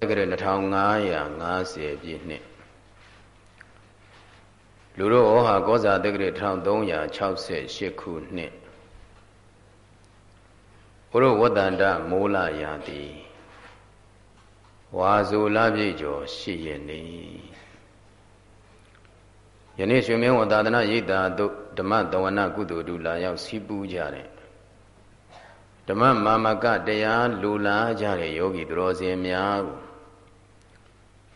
တက္ကရာ2550ပြည့်နှစ်လူတို့ဩဟာကောဇာတက္ကရာ1368ခုနှစ်ဘုရဝတ္တန္တမိုးလာရာတိဝါဇူလပြည့်ကျော်ရှိရနေယနေ့ရွှေမင်းဝသာသနာရိပ်သာတို့ဓမ္မတဝနာကုသိုလ်ဒုလာရောက်စီးပူးကြတဲ့ဓမ္မမာမကတရားလူလာကြတဲ့ယောဂီသူတော်စင်များကို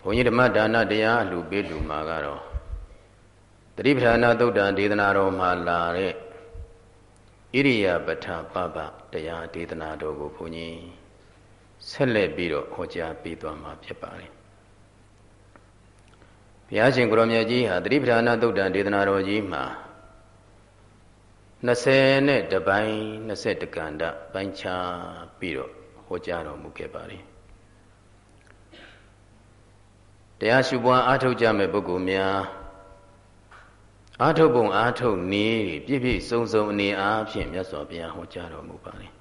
ဘုန်းကြီးဓမ္မဒါနတရားအလှပေးလူမှာကတော့တတိပဌာနာသုတ်တံဒေသနာတော်မှာလာတဲ့ဣရိယာပဋ္ဌပပတရားဒေသနာတော်ကိုဘုန်းကြီးဆက်လက်ပြီးတော့ဟောကြားပေးသွားမှာဖြစ်ပါတယ်။ဘုရားရှင်ကိုရောမြတ်ကြီးဟာတတိပဌာနာသုတ်တံဒေသနာတော်ကြီးမှာ20နဲ့တပိုင်း20ကန္တပိုင်းခြားပြီးတော့ဟောကြားတော်မူခဲ့ပါတယ် တရားရှုပွားအားထုတ်ကြမဲ့ပုဂ္ဂိုလ်များအားထုတ်ပုံအားထုတ်နည်းပြည့်ပြည့်စုံစုံအနေအားဖြင့်မြတ်စွာဘုရားဟောကြားတော်မူပါတယ်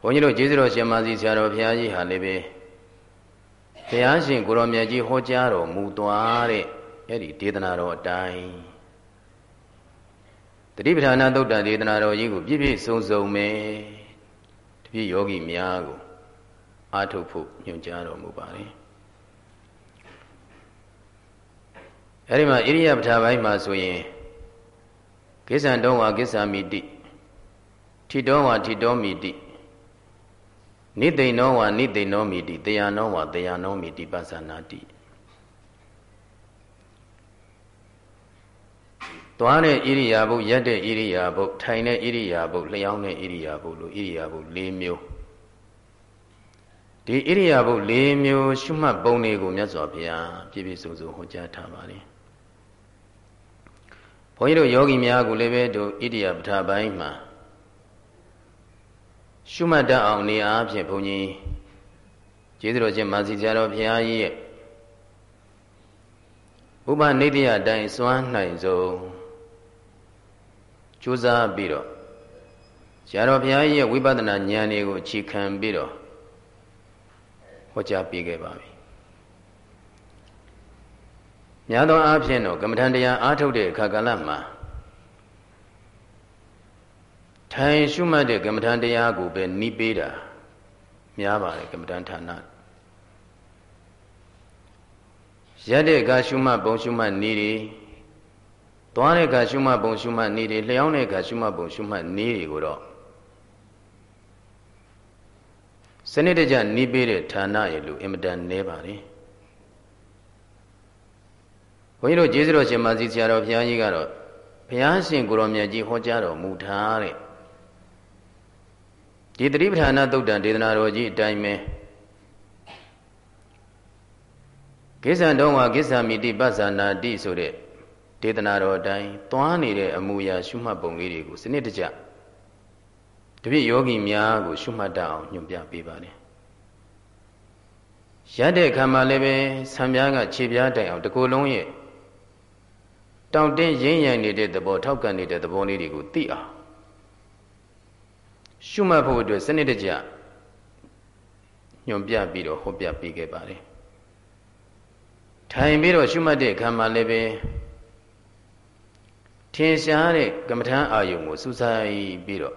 ဘုန်းကြီးတို့ကျေးဇူးတော်ရှင်မာစီဆရာတော်ဘုရားကြီးဟာလည်းပဲဘုရားရှင်ကိုရောမြတ်ကြီးဟောကြားတော်မူသွားတဲ့အဲ့ဒီဒေသနာတော်အတိုင်းတတိပဌာနာသုတ်တဒေသနာတော်ကြီးကိုပြည့်ပြည့်စုံစုံပဲတပည့်ယောဂီများကိုအားထုတ်ဖို့ညွှန်ကြားတော်မူပါတ အဲဒီမှာဣရိယပဋ္ဌာပိုင်းမှာဆိုရင်ကိစ္ဆံတောဝါကိစ္ဆာမိတိထိတောဝါထိတောမိတိနိသိဏောဝါနိသိဏောမိတိတယနောဝါတယနောမိတိပသနာတိသွားတဲ့ဣရိယာပုရက်တဲ့ဣရိယာပုထိုင်တဲ့ဣရိယာပုလျောင်းတဲ့ဣရိယာပုလို့ဣရိယာပု၄မျိုးဒီဣရိယာပု၄မျိုး ရှုမှတ်ပုံတွေကိုမြတ်စွာဘုရားပြည့်ပြည့်စုံစုံဟောကြားထားပါတယ် ဘုန်းကြီးတို့ယောဂီများကိုလည်းပဲတို့ဣရိယာပဋ္ဌာပိုင်းမှာရှုမှတ်တတ်အောင်နေအားဖြင့်ဘုန်းကြီးကျေးဇူးတော်ရှင်မာစီဆရာတော်ဘုရားကြီးရဲ့ဥပနိတ္တယအတိုင်းစွမ်းနိုင်ဆုံးကြိုးစားပြီးတော့ဆရာတော်ဘုရားကြီးရဲ့ဝိပဿနာဉာဏ်တွေကိုအခြေခံပြီးတော့ဟောကြားပေးခဲ့ပါပြီ များသောအားဖြင့်တော့ကမ္မထံတရားအားထုတ်တဲ့အခါကာလမှာထိုင်ရှုမှတ်တဲ့ကမ္မထံတရားကိုပဲနှီးပေးတာများပါတယ်ကမ္မထံဌာနရက်တဲ့အခါရှုမှတ်ပုံရှုမှတ်နေတွေသွားတဲ့အခါရှုမှတ်ပုံရှုမှတ်နေတွေလျှောင်းတဲ့အခါရှုမှတ်ပုံရှုမှတ်နေတွေကိုတော့စနစ်တကျနှီးပေးတဲ့ဌာနရဲ့လူအင်မတန်နည်းပါတယ် ဘုန်းကြီးတို့ကျေးဇူးတော်ရှင်မာစီဆရာတော်ဘုရားကြီးကတော့ဘုရားရှင်ကိုရောမြတ်ကြီးဟောကြားတော်မူထားတဲ့ဒီတတိပဌာနာသုတ်တံဒေသနာတော်ကြီးအတိုင်းပဲကိစ္ဆံတော်ဝါကိစ္ဆာမိတိပသနာတိဆိုတဲ့ဒေသနာတော်အတိုင်းသွားနေတဲ့အမူအရာရှုမှတ်ပုံလေးတွေကိုစနစ်တကျတပြည့်ယောဂီများကို ရှုမှတ်တတ်အောင်ညွှန်ပြပေးပါတယ်ရတဲ့အခါမှာလည်းပဲဆံပြားကခြေပြားတိုင်အောင်တကူလုံးရဲ့ တောင့်တင်းရင်းရံနေတဲ့သဘောထောက်ကန်နေတဲ့သဘောလေးတွေကိုသိအောင်ရှုမှတ်ဖို့အတွက်စနစ်တကျညွန်ပြပြီးတော့ဟောပြပေးခဲ့ပါတယ်ထိုင်ပြီးတော့ရှုမှတ်တဲ့အခါမှာလည်းပဲထင်ရှားတဲ့ကမ္မထအာယုံကိုစူးစိုက်ပြီးတော့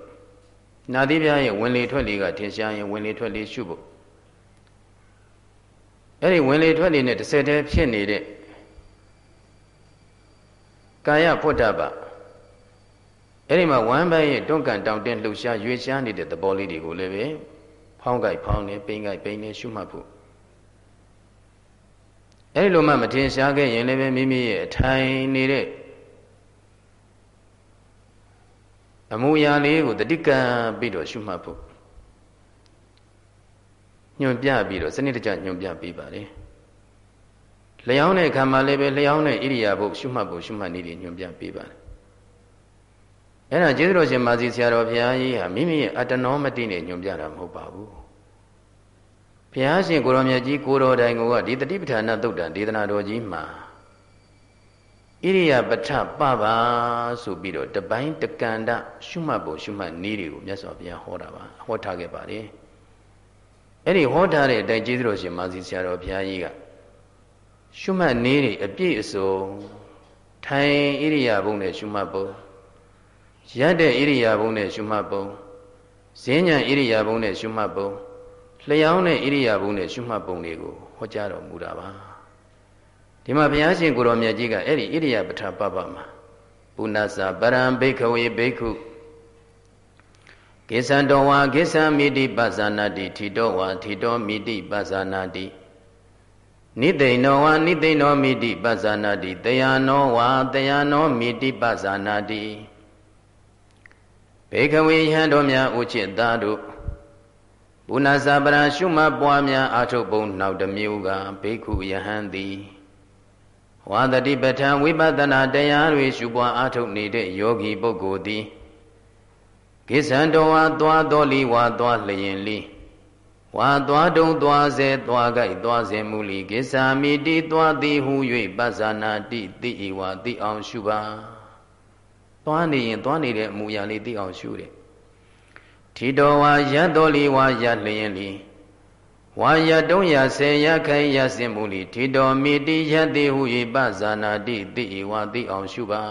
နာသီးပြားရဲ့ဝင်လေထွက်လေကထင်ရှားရင်ဝင်လေထွက်လေရှုဖို့အဲ့ဒီဝင်လေထွက်လေနဲ့တစ်ဆက်တည်းဖြစ်နေတဲ့ ကာယဖွတ်တပအဲ့ဒီမှာဝမ်းပန်းရဲ့တွန့်ကန်တောင်တင်းလှုပ်ရှားရွေရှားနေတဲ့သဘောလေးတွေကိုလည်းပဲဖောင်းကြိုက်ဖောင်းနေပိန်ကြိုက်ပိန်နေရှုမှတ်ဖို့အဲ့ဒီလိုမှမထင်ရှားခဲ့ရင်လည်းပဲမိမိရဲ့အထိုင်နေတဲ့အမူအရာလေးကိုတတိကံပြီးတော့ရှုမှတ်ဖို့ညွန်ပြပြီးတော့စနစ်တကျညွန်ပြပေးပါလေ လျောင်းတဲ့ခံမှာလည်းပဲလျောင်းတဲ့ဣရိယာပုရှုမှတ်ဖို့ရှုမှတ်နည်းတွေညွန်ပြပေးပါလေအဲ့ဒါကျေးဇူးတော်ရှင်မာစီဆရာတော်ဘုရားကြီးဟာမိမိရဲ့အတ္တနောမတိနဲ့ညွန်ပြတာမဟုတ်ပါဘူးဘုရားရှင်ကိုရောမြတ်ကြီးကိုတော်တိုင်ကဒီတတိပဋ္ဌာနသုတ်တံဒေသနာတော်ကြီးမှာဣရိယာပဋ္ဌပပါဆိုပြီးတော့တပိုင်းတကန္တရှုမှတ်ဖို့ရှုမှတ်နည်းတွေကိုမြတ်စွာဘုရားဟောတာပါဟောထားခဲ့ပါတယ်အဲ့ဒီဟောထားတဲ့အတိုင်းကျေးဇူးတော်ရှင်မာစီဆရာတော်ဘုရားကြီးက ရှုမှတ်နေနေအပြည့်အစုံထိုင်ဣရိယာပုနဲ့ရှုမှတ်ပုံရတဲ့ဣရိယာပုနဲ့ရှုမှတ်ပုံဈဉ္ညာဣရိယာပုနဲ့ရှုမှတ်ပုံလျှောင်းတဲ့ဣရိယာပုနဲ့ရှုမှတ်ပုံတွေကိုဟောကြားတော်မူတာပါဒီမှာဘုရားရှင်ကိုရောမြတ်ကြီးကအဲ့ဒီဣရိယာပဋ္ဌပပမှာပုဏ္ဏစာပရံဘိခဝေဘိက္ခုကိသံတော်ဝါကိသံမိတိပဇာနာတိထီတော်ဝါထီတော်မိတိပဇာနာတိ နိသိဏောဝါနိသိဏောမိတိပဇာနာတိတယနောဝါတယနောမိတိပဇာနာတိဘေခဝေယံတော်များဥจิตသားတို့ဘုနာစာပရရှုမပွားများအာထုတ်ပုံနောက်တစ်မျိုးကဘေခုယဟန်သည်ဝါတတိပဋ္ဌာန်ဝိပဿနာတရားတွေရှုပွားအာထုတ်နေတဲ့ယောဂီပုဂ္ဂိုလ်သည်ကိစ္ဆံတော်ဝါသွားတော်လီဝါသွားလျင်လီ ဝါသွားတုံသွားစေသွားကြိုက်သွားစေမူလီကိစ္ဆာမိတိသွားသည်ဟု၍ပဇာနာတိတိဤဝါတိအောင်ရှုပါသွားနေရင်သွားနေတဲ့အမူအရာလေးသိအောင်ရှုတယ်ထီတော်ဝါရတ်တော်လီဝါရလျင်လီဝါရတုံးရဆေရခိုင်ရစင်မူလီထီတော်မိတိယတိဟု၏ပဇာနာတိတိဤဝါသိအောင်ရှုပါ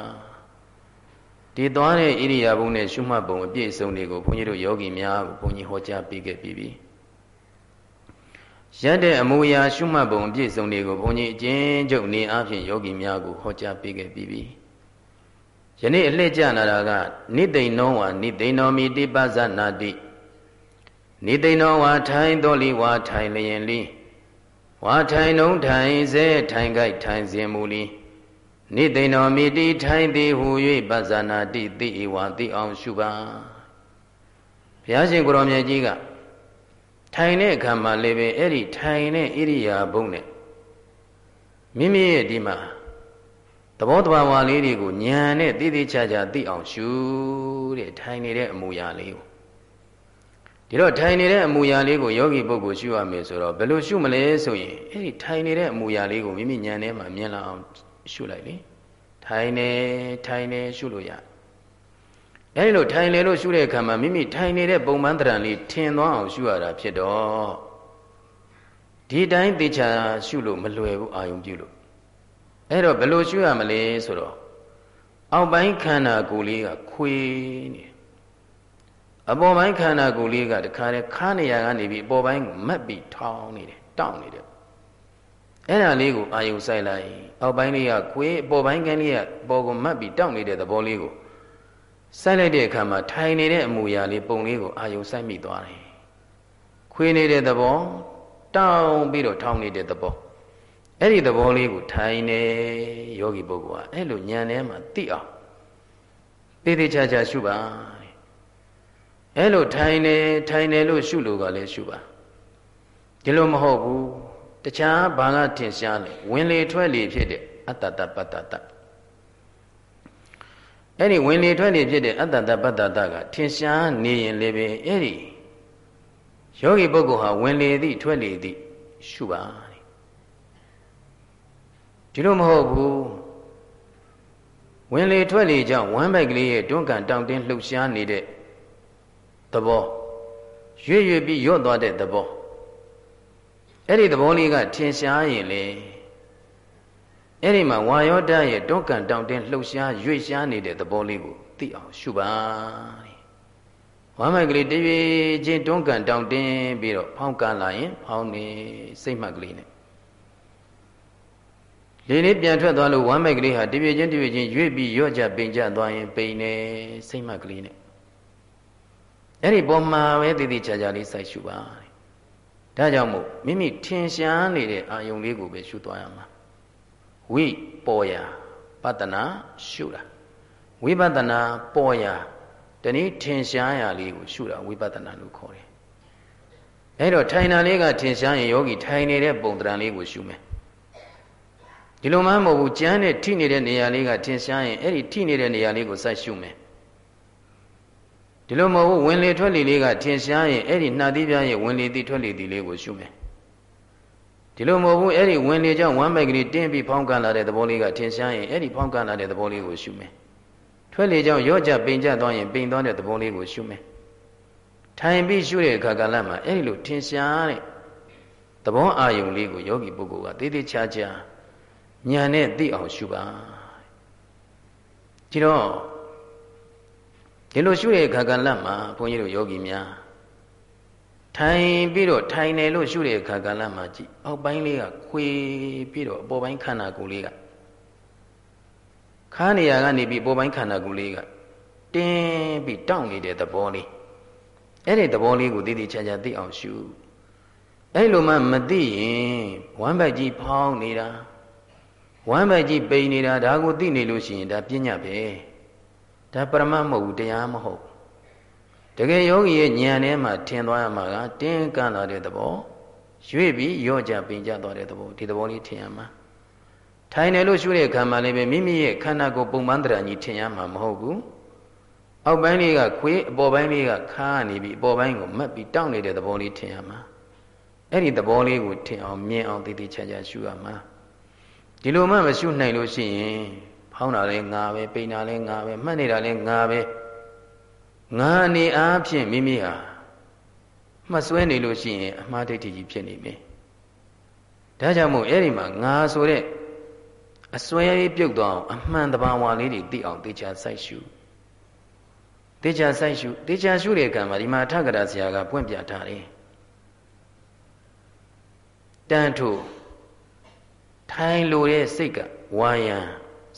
ဒီသွားတဲ့ဣရိယာပုနဲ့ရှုမှတ်ပုံအပြည့်အစုံတွေကိုဘုန်းကြီးတို့ယောဂီများကိုဘုန်းကြီးဟောကြားပေးခဲ့ပြီးပြီ ရက်တဲ့အမူအရာရှုမှတ်ပုံအပြည့်အစုံတွေကိုဘုန်းကြီးအကျဉ်းချုပ်နေအားဖြင့်ယောဂီများကိုဟောကြားပေးခဲ့ပြီးပြီယနေ့အလှည့်ကျလာတာကနိသိဏောဝါနိသိဏောမိတိပဇနာတိနိသိဏောဝါထိုင်တော်လီဝါထိုင်လျင်လီဝါထိုင်နှုံထိုင်စေထိုင်ကြိုက်ထိုင်စဉ်မူလီနိသိဏောမိတိထိုင်သည်ဟူ၍ပဇာနာတိတိဧဝတိအောင်ရှုပါဘုရားရှင်ကိုရောမြတ်ကြီးက ထိုင်တဲ့အခါမှာလည်းပဲအဲ့ဒီထိုင်တဲ့ဣရိယာပုနဲ့မိမိရဲ့ဒီမှာသဘောတဘာဝလေးတွေကိုဉာဏ်နဲ့သိသိချာချာသိအောင်ရှုတဲ့ထိုင်နေတဲ့အမူအရာလေးကိုဒီတော့ထိုင်နေတဲ့အမူအရာလေးကိုယောဂီပုဂ္ဂိုလ်ရှုရမယ်ဆိုတော့ဘယ်လိုရှုမလဲဆိုရင်အဲ့ဒီထိုင်နေတဲ့အမူအရာလေးကိုမိမိဉာဏ်ထဲမှာမြင်လာအောင်ရှုလိုက်လေထိုင်နေထိုင်နေရှုလို့ရ အဲဒီလိုထိုင်လေလို့ရှုတဲ့အခါမှာမိမိထိုင်နေတဲ့ပုံမှန်တရံလေးထင်သွားအောင်ရှုရတာဖြစ်တော့ဒီတိုင်းသေချာရှုလို့မလွယ်ဘူးအာယုံပြုလို့အဲ့တော့ဘယ်လိုရှုရမလဲဆိုတော့အောက်ပိုင်းခန္ဓာကိုယ်လေးကခွေနေအပေါ်ပိုင်းခန္ဓာကိုယ်လေးကတခါတည်းခါနေရကနေပြီးအပေါ်ပိုင်းကိုမက်ပြီးထောင်းနေတယ်တောင့်နေတယ်အဲ့ဒါလေးကိုအာယုံဆိုင်လိုက်အောက်ပိုင်းလေးကခွေးအပေါ်ပိုင်းကန်းလေးကပေါ်ကိုမတ်ပြီးတောင့်နေတဲ့သဘောလေးကို ဆိုင်လိုက်တဲ့အခါမှာထိုင်နေတဲ့အမူအရာလေးပုံလေးကိုအာယုံဆိုင်မိသွားတယ်ခွေးနေတဲ့သဘောတောင့်ပြီးတော့ထောင်းနေတဲ့သဘောအဲ့ဒီသဘောလေးကိုထိုင်နေယောဂီပုဂ္ဂိုလ်ကအဲ့လိုညံထဲမှာသိအောင်သေသေးချာချာရှုပါအဲ့လိုထိုင်နေထိုင်နေလို့ရှုလို့ကလည်းရှုပါဒီလိုမဟုတ်ဘူးတခြားဘာကထင်ရှားလဲဝင်လေထွက်လေဖြစ်တဲ့အတ္တတပတ္တတ အဲ့ဒီဝင်လေထွက်လေဖြစ်တဲ့အတ္တတပတ္တတကထင်ရှားနေရင်လည်းပဲအဲ့ဒီယောဂီပုဂ္ဂိုလ်ဟာဝင်လေသည့်ထွက်လေသည့်ရှုပါဒီလိုမဟုတ်ဘူးဝင်လေထွက်လေကြောင့်ဝမ်းပိုက်ကလေးရဲ့တွန်းကန်တောင့်တင်းလှုပ်ရှားနေတဲ့သဘောရွေ့ရွေ့ပြီးရော့သွားတဲ့သဘောအဲ့ဒီသဘောလေးကထင်ရှားရင်လေ အဲ့ဒီမှာဝါယောဓာတ်ရဲ့တွန်းကန်တောင့်တင်းလှုပ်ရှားရွေ့ရှားနေတဲ့သဘောလေးကိုသိအောင်ရှုပါဝမ်းမိုက်ကလေးတရွေချင်းတွန်းကန်တောင့်တင်းပြီးတော့ဖောင်းကန်လာရင်ဖောင်းနေစိတ်မှတ်ကလေးနဲ့လေလေးပြန်ထွက်သွားလို့ဝမ်းမိုက်ကလေးဟာတရွေချင်းတရွေချင်းရွေ့ပြီးရော့ကြပိန်ကြသွားရင်ပိန်နေစိတ်မှတ်ကလေးနဲ့အဲ့ဒီပုံမှာပဲတည်တည်ချာချာလေးစိုက်ရှုပါဒါကြောင့်မို့မိမိထင်ရှားနေတဲ့အာယုံလေးကိုပဲရှုသွားရမှာ ဝိပေါ်ရာပတ္တနာရှုတာဝိပဿနာပေါ်ရာတနည်းထင်ရှားရာလေးကိုရှုတာဝိပဿနာလို့ခေါ်တယ်အဲ့တော့ထိုင်တာလေးကထင်ရှားရင်ယောဂီထိုင်နေတဲ့ပုံတံလေးကိုရှုမယ်ဒီလိုမှမဟုတ်ဘူးကြမ်းနဲ့ထိနေတဲ့နေရာလေးကထင်ရှားရင်အဲ့ဒီထိနေတဲ့နေရာလေးကိုစိုက်ရှုမယ်ဒီလိုမဟုတ်ဘူးဝင်လေထွက်လေလေးကထင်ရှားရင်အဲ့ဒီနှာသီးပြားရဲ့ဝင်လေသည့်ထွက်လေသည့်လေးကိုရှုမယ် ဒီလိုမဟုတ်ဘူးအဲ့ဒီဝင်လေကြောင့်ဝမ်းပိုက်ကလေးတင်းပြီးဖောင်းကန်လာတဲ့သဘောလေးကထင်ရှားရင်အဲ့ဒီဖောင်းကန်လာတဲ့သဘောလေးကိုရှုမယ်ထွက်လေကြောင့်ရော့ကြပိန်ကြသွားရင်ပိန်သွားတဲ့သဘောလေးကိုရှုမယ်ထိုင်ပြီးရှုတဲ့အခါကလည်းမှအဲ့ဒီလိုထင်ရှားတဲ့သဘောအာယုံလေးကိုယောဂီပုဂ္ဂိုလ်ကတေးသေးချာချာညာနဲ့သိအောင်ရှုပါဒီတော့ဒီလိုရှုတဲ့အခါကလည်းမှဘုန်းကြီးတို့ယောဂီများ ထိုင်ပြီးတော့ထိုင်တယ်လို့ရှုတဲ့အခါကလည်းမှကြည့်အောက်ပိုင်းလေးကခွေပြီးတော့အပေါ်ပိုင်းခန္ဓာကိုယ်လေးကခါနေရကနေပြီးပေါ်ပိုင်းခန္ဓာကိုယ်လေးကတင်းပြီးတောင့်နေတဲ့သဘောလေးအဲ့ဒီသဘောလေးကိုတည်တည်ချာချာသိအောင်ရှုအဲ့လိုမှမသိရင်ဝမ်းဘက်ကြီးဖောင်းနေတာဝမ်းဘက်ကြီးပိန်နေတာဒါကိုသိနေလို့ရှိရင်ဒါပညာပဲဒါပရမတ်မဟုတ်ဘူးတရားမဟုတ် တကယ်ယောဂီရဲ့ဉာဏ်ထဲမှာထင်သွားရမှာကတင်းကန့်လာတဲ့သဘောရွေ့ပြီးရော့ကြပင်ကြသွားတဲ့သဘောဒီသဘောလေးထင်ရမှာထိုင်တယ်လို့ရှုတဲ့အခါမှာလည်းပဲမိမိရဲ့ခန္ဓာကိုယ်ပုံမှန်တရားကြီးထင်ရမှာမဟုတ်ဘူးအောက်ပိုင်းလေးကခွေးအပေါ်ပိုင်းလေးကခါနေပြီးအပေါ်ပိုင်းကိုမက်ပြီးတောင့်နေတဲ့သဘောလေးထင်ရမှာအဲ့ဒီသဘောလေးကိုထင်အောင်မြင်အောင်တည်တည်ချာချာရှုရမှာဒီလိုမှမရှုနိုင်လို့ရှိရင်ဖောင်းတာလည်းငါပဲပိန်တာလည်းငါပဲမှတ်နေတာလည်းငါပဲ ငါအနေအားဖြင့်မိမိဟာမှတ်စွဲနေလို့ရှိရင်အမှားဒိဋ္ဌိကြီးဖြစ်နေမယ်ဒါကြောင့်မို့အဲ့ဒီမှာငါဆိုတဲ့အစွဲပြုတ်သွားအောင်အမှန်တဘာဝလေးတွေသိအောင်တေချာစိုက်ရှုတေချာစိုက်ရှုတေချာရှုတဲ့အခါမှာဒီမှာထက္ကရာဆရာကပွင့်ပြထားတယ်တန်ထို့ထိုင်လိုတဲ့စိတ်ကဝါယံ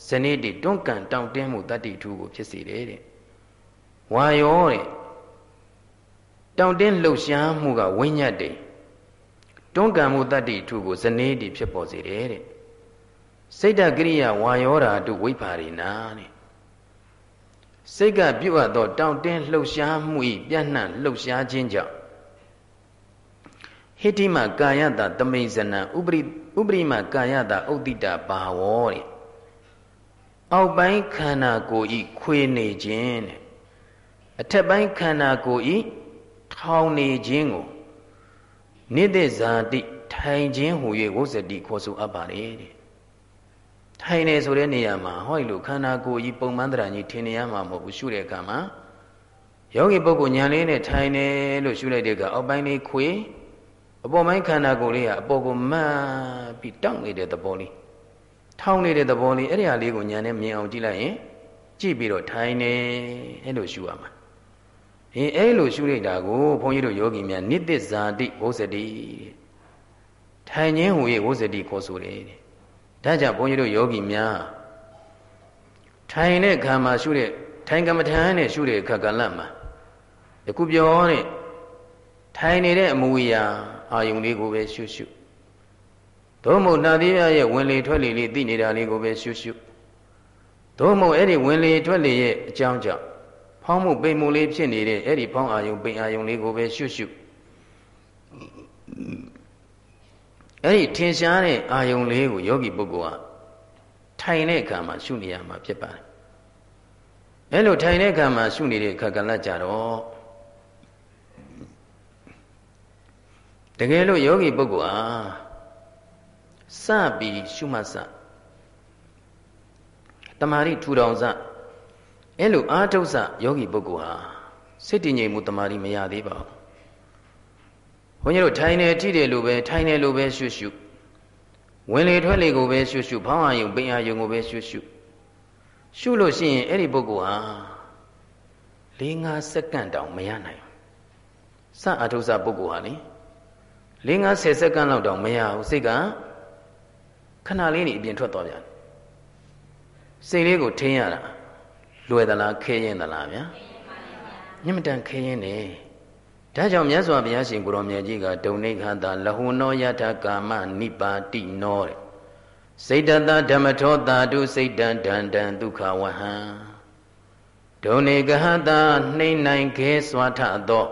ဇနိတိတွန်းကန်တောင့်တင်းမှုတတ္တိထူကိုဖြစ်စေတယ်တဲ့ ဝါယောတဲ့တောင့်တင်းလှုပ်ရှားမှုကဝိညာတ်တယ်တွန်းကန်မှုတတ္တိထူကိုဇနိတိဖြစ်ပေါ်စေတယ်တဲ့စိတ်တကရိယာဝါယောဓာတုဝိပါရိနာတဲ့စိတ်ကပြုတ်အပ်သောတောင့်တင်းလှုပ်ရှားမှု၏ပြန့်နှံ့လှုပ်ရှားခြင်းကြောင့်ဟိတိမကာယတသမိဇနံဥပရိဥပရိမကာယတဥဒိတဘာဝောတဲ့အောက်ပိုင်းခန္ဓာကိုယ်ဤခွေနေခြင်းတဲ့ အထက်ပိုင်းခန္ဓာကိုယ်ဤထောင်နေခြင်းကိုနိတိဇာတိထိုင်ခြင်းဟူ၍ဝုဇ္ဇတိခေါ်ဆိုအပ်ပါလေတဲ့ထိုင်နေဆိုတဲ့နေရာမှာဟောဒီလိုခန္ဓာကိုယ်ကြီးပုံမှန်တရားကြီးထင်နေရမှာမဟုတ်ဘူးရှုတဲ့အခါမှာယောဂီပုဂ္ဂိုလ်ညာလေးနဲ့ထိုင်နေလို့ရှုလိုက်တဲ့အခါအောက်ပိုင်းလေးခွေအပေါ်ပိုင်းခန္ဓာကိုယ်လေးကအပေါ်ကိုမှန်ပြီးတောင့်နေတဲ့သဘောလေးထောင်းနေတဲ့သဘောလေးအဲ့ဒီဟာလေးကိုညာနဲ့မြင်အောင်ကြည့်လိုက်ရင်ကြည့်ပြီးတော့ထိုင်နေအဲ့လိုရှုရမှာ ဟင်အဲ့လိုရှုလိုက်တာကိုဘုန်းကြီးတို့ယောဂီများနိတ္တဇာတိဝုဇ္ဇတိထိုင်ခြင်းဟူ၍ဝုဇ္ဇတိခေါ်ဆိုတယ်ဒါကြောင့်ဘုန်းကြီးတို့ယောဂီများထိုင်တဲ့ခံမှာရှုတဲ့ထိုင်ကမ္မထမ်းနဲ့ရှုတဲ့အခါကလတ်မှာယခုပြောတဲ့ထိုင်နေတဲ့အမူအရာအာယုံလေးကိုပဲရှုရှုသို့မဟုတ်နှာသီးရဲ့ဝင်လေထွက်လေလေးသိနေတာလေးကိုပဲရှုရှုသို့မဟုတ်အဲ့ဒီဝင်လေထွက်လေရဲ့အကြောင်းကြောင့် ဖောင်းမှုပိန်မှုလေးဖြစ်နေတဲ့အဲ့ဒီဖောင်းအာယုံပိန်အာယုံလေးကိုပဲရှုရှုအဲ့ဒီထင်ရှားတဲ့အာယုံလေးကိုယောဂီပုဂ္ဂိုလ်ကထိုင်တဲ့အခါမှာရှုနေရမှာဖြစ်ပါတယ်အဲ့လိုထိုင်တဲ့အခါမှာရှုနေတဲ့အခါကလည်းကြတော့တကယ်လို့ယောဂီပုဂ္ဂိုလ်ဟာစပြီးရှုမှတ်စတမာရီထူထောင်စ အဲ့လိုအာထုတ်စယောဂီပုဂ္ဂိုလ်ဟာစိတ်တည်ငြိမ်မှုတမာရီမရသေးပါဘူးဘုန်းကြီးတို့ထိုင်နေထိတယ်လို့ပဲထိုင်နေလို့ပဲရှုရှုဝင်လေထွက်လေကိုပဲရှုရှုဖောင်းအာယုံပိန်အာယုံကိုပဲရှုရှုရှုလို့ရှိရင်အဲ့ဒီပုဂ္ဂိုလ်ဟာ၄၅စက္ကန့်တောင်မရနိုင်စအထုစပုဂ္ဂိုလ်ဟာလေ၄၅၀စက္ကန့်လောက်တောင်မရဘူးစိတ်ကခဏလေးနေအပြင်ထွက်သွားပြန်စိတ်လေးကိုထင်းရတာ လွယ်သလားခဲရင်သလားဗျာညမတန်ခဲရင်နေဒါကြောင့်မြတ်စွာဘုရားရှင်ကိုရောမြတ်ကြီးကဒုံနိခန္တာလဟုနောယထကာမနိပါတိနောတဲ့စိတ်တတဓမ္မထောတာတုစိတ်တံဒန္တံဒုက္ခဝဟံဒုံနေကဟတာနှိမ့်နိုင်ခဲစွာထသော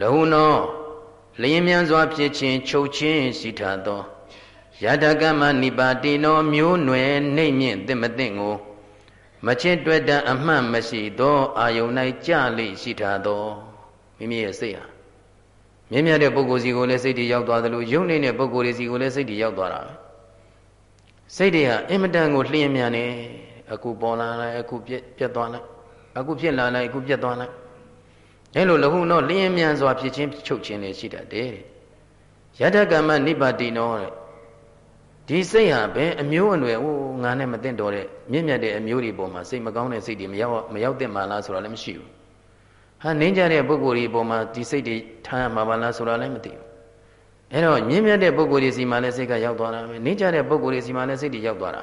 လဟုနောလျင်မြန်စွာဖြစ်ခြင်းချုပ်ခြင်းရှိထသောယတကမနိပါတိနောမျိုးနွယ်နှိမ့်မြင့်သင့်မသင့်ကို မချစ်တွေ့တဲ့အမှတ်မရှိသောအာယုန်၌ကြလိရှိထသောမိမိရဲ့စိတ်ဟာမြင့်မြတ်တဲ့ပုဂ္ဂိုလ်စီကိုလည်းစိတ်တွေရောက်သွားသလိုယုံနေတဲ့ပုဂ္ဂိုလ်တွေစီကိုလည်းစိတ်တွေရောက်သွားတာပဲစိတ်တွေဟာအင်မတန်ကိုလျှင်မြန်နေအခုပေါ်လာလိုက်အခုပြက်ပြက်သွားလိုက်အခုဖြစ်လာလိုက်အခုပြက်သွားလိုက်အဲလိုလဟုနောလျင်မြန်စွာဖြစ်ချင်းချုပ်ချင်းလည်းရှိတတ်တယ်တဲ့ယတကမ္မနိပါတိနောတဲ့ ဒီစိတ်ဟာပဲအမျိုးအနွယ်ဟိုငါနဲ့မသိတော့တဲ့မြင့်မြတ်တဲ့အမျိုးတွေပေါ်မှာစိတ်မကောင်းတဲ့စိတ်တွေမရောက်မရောက်တဲ့မှလားဆိုတာလည်းမရှိဘူးဟာနင်းကြတဲ့ပုဂ္ဂိုလ်တွေပေါ်မှာဒီစိတ်တွေထားမှာပါလားဆိုတာလည်းမသိဘူးအဲ့တော့မြင့်မြတ်တဲ့ပုဂ္ဂိုလ်တွေစီမှာလည်းစိတ်ကရောက်သွားတာပဲနင်းကြတဲ့ပုဂ္ဂိုလ်တွေစီမှာလည်းစိတ်တွေရောက်သွားတာ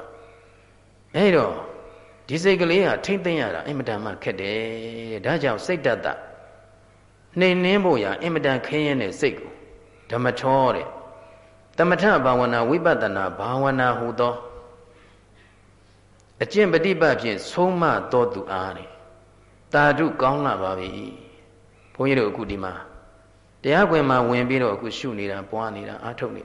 အဲ့တော့ဒီစိတ်ကလေးဟာထိမ့်သိမ့်ရတာအင်မတန်မှခက်တယ်ဒါကြောင့်စိတ်တတ်တာနှိမ်နှင်းဖို့ရအင်မတန်ခင်းရဲတဲ့စိတ်ကိုဓမ္မထောတဲ့ တမထဘာဝနာဝိပဿနာဘာဝနာဟူသောအကျင့်ပฏิပတ်ဖြင့်ဆုံးမတော်သူအားတဲ့တာဓုကောင်းလာပါပြီဘုန်းကြီးတို့အခုဒီမှာတရားခွင်မှာဝင်ပြီးတော့အခုရှုနေတာပွားနေတာအာထုတ်နေ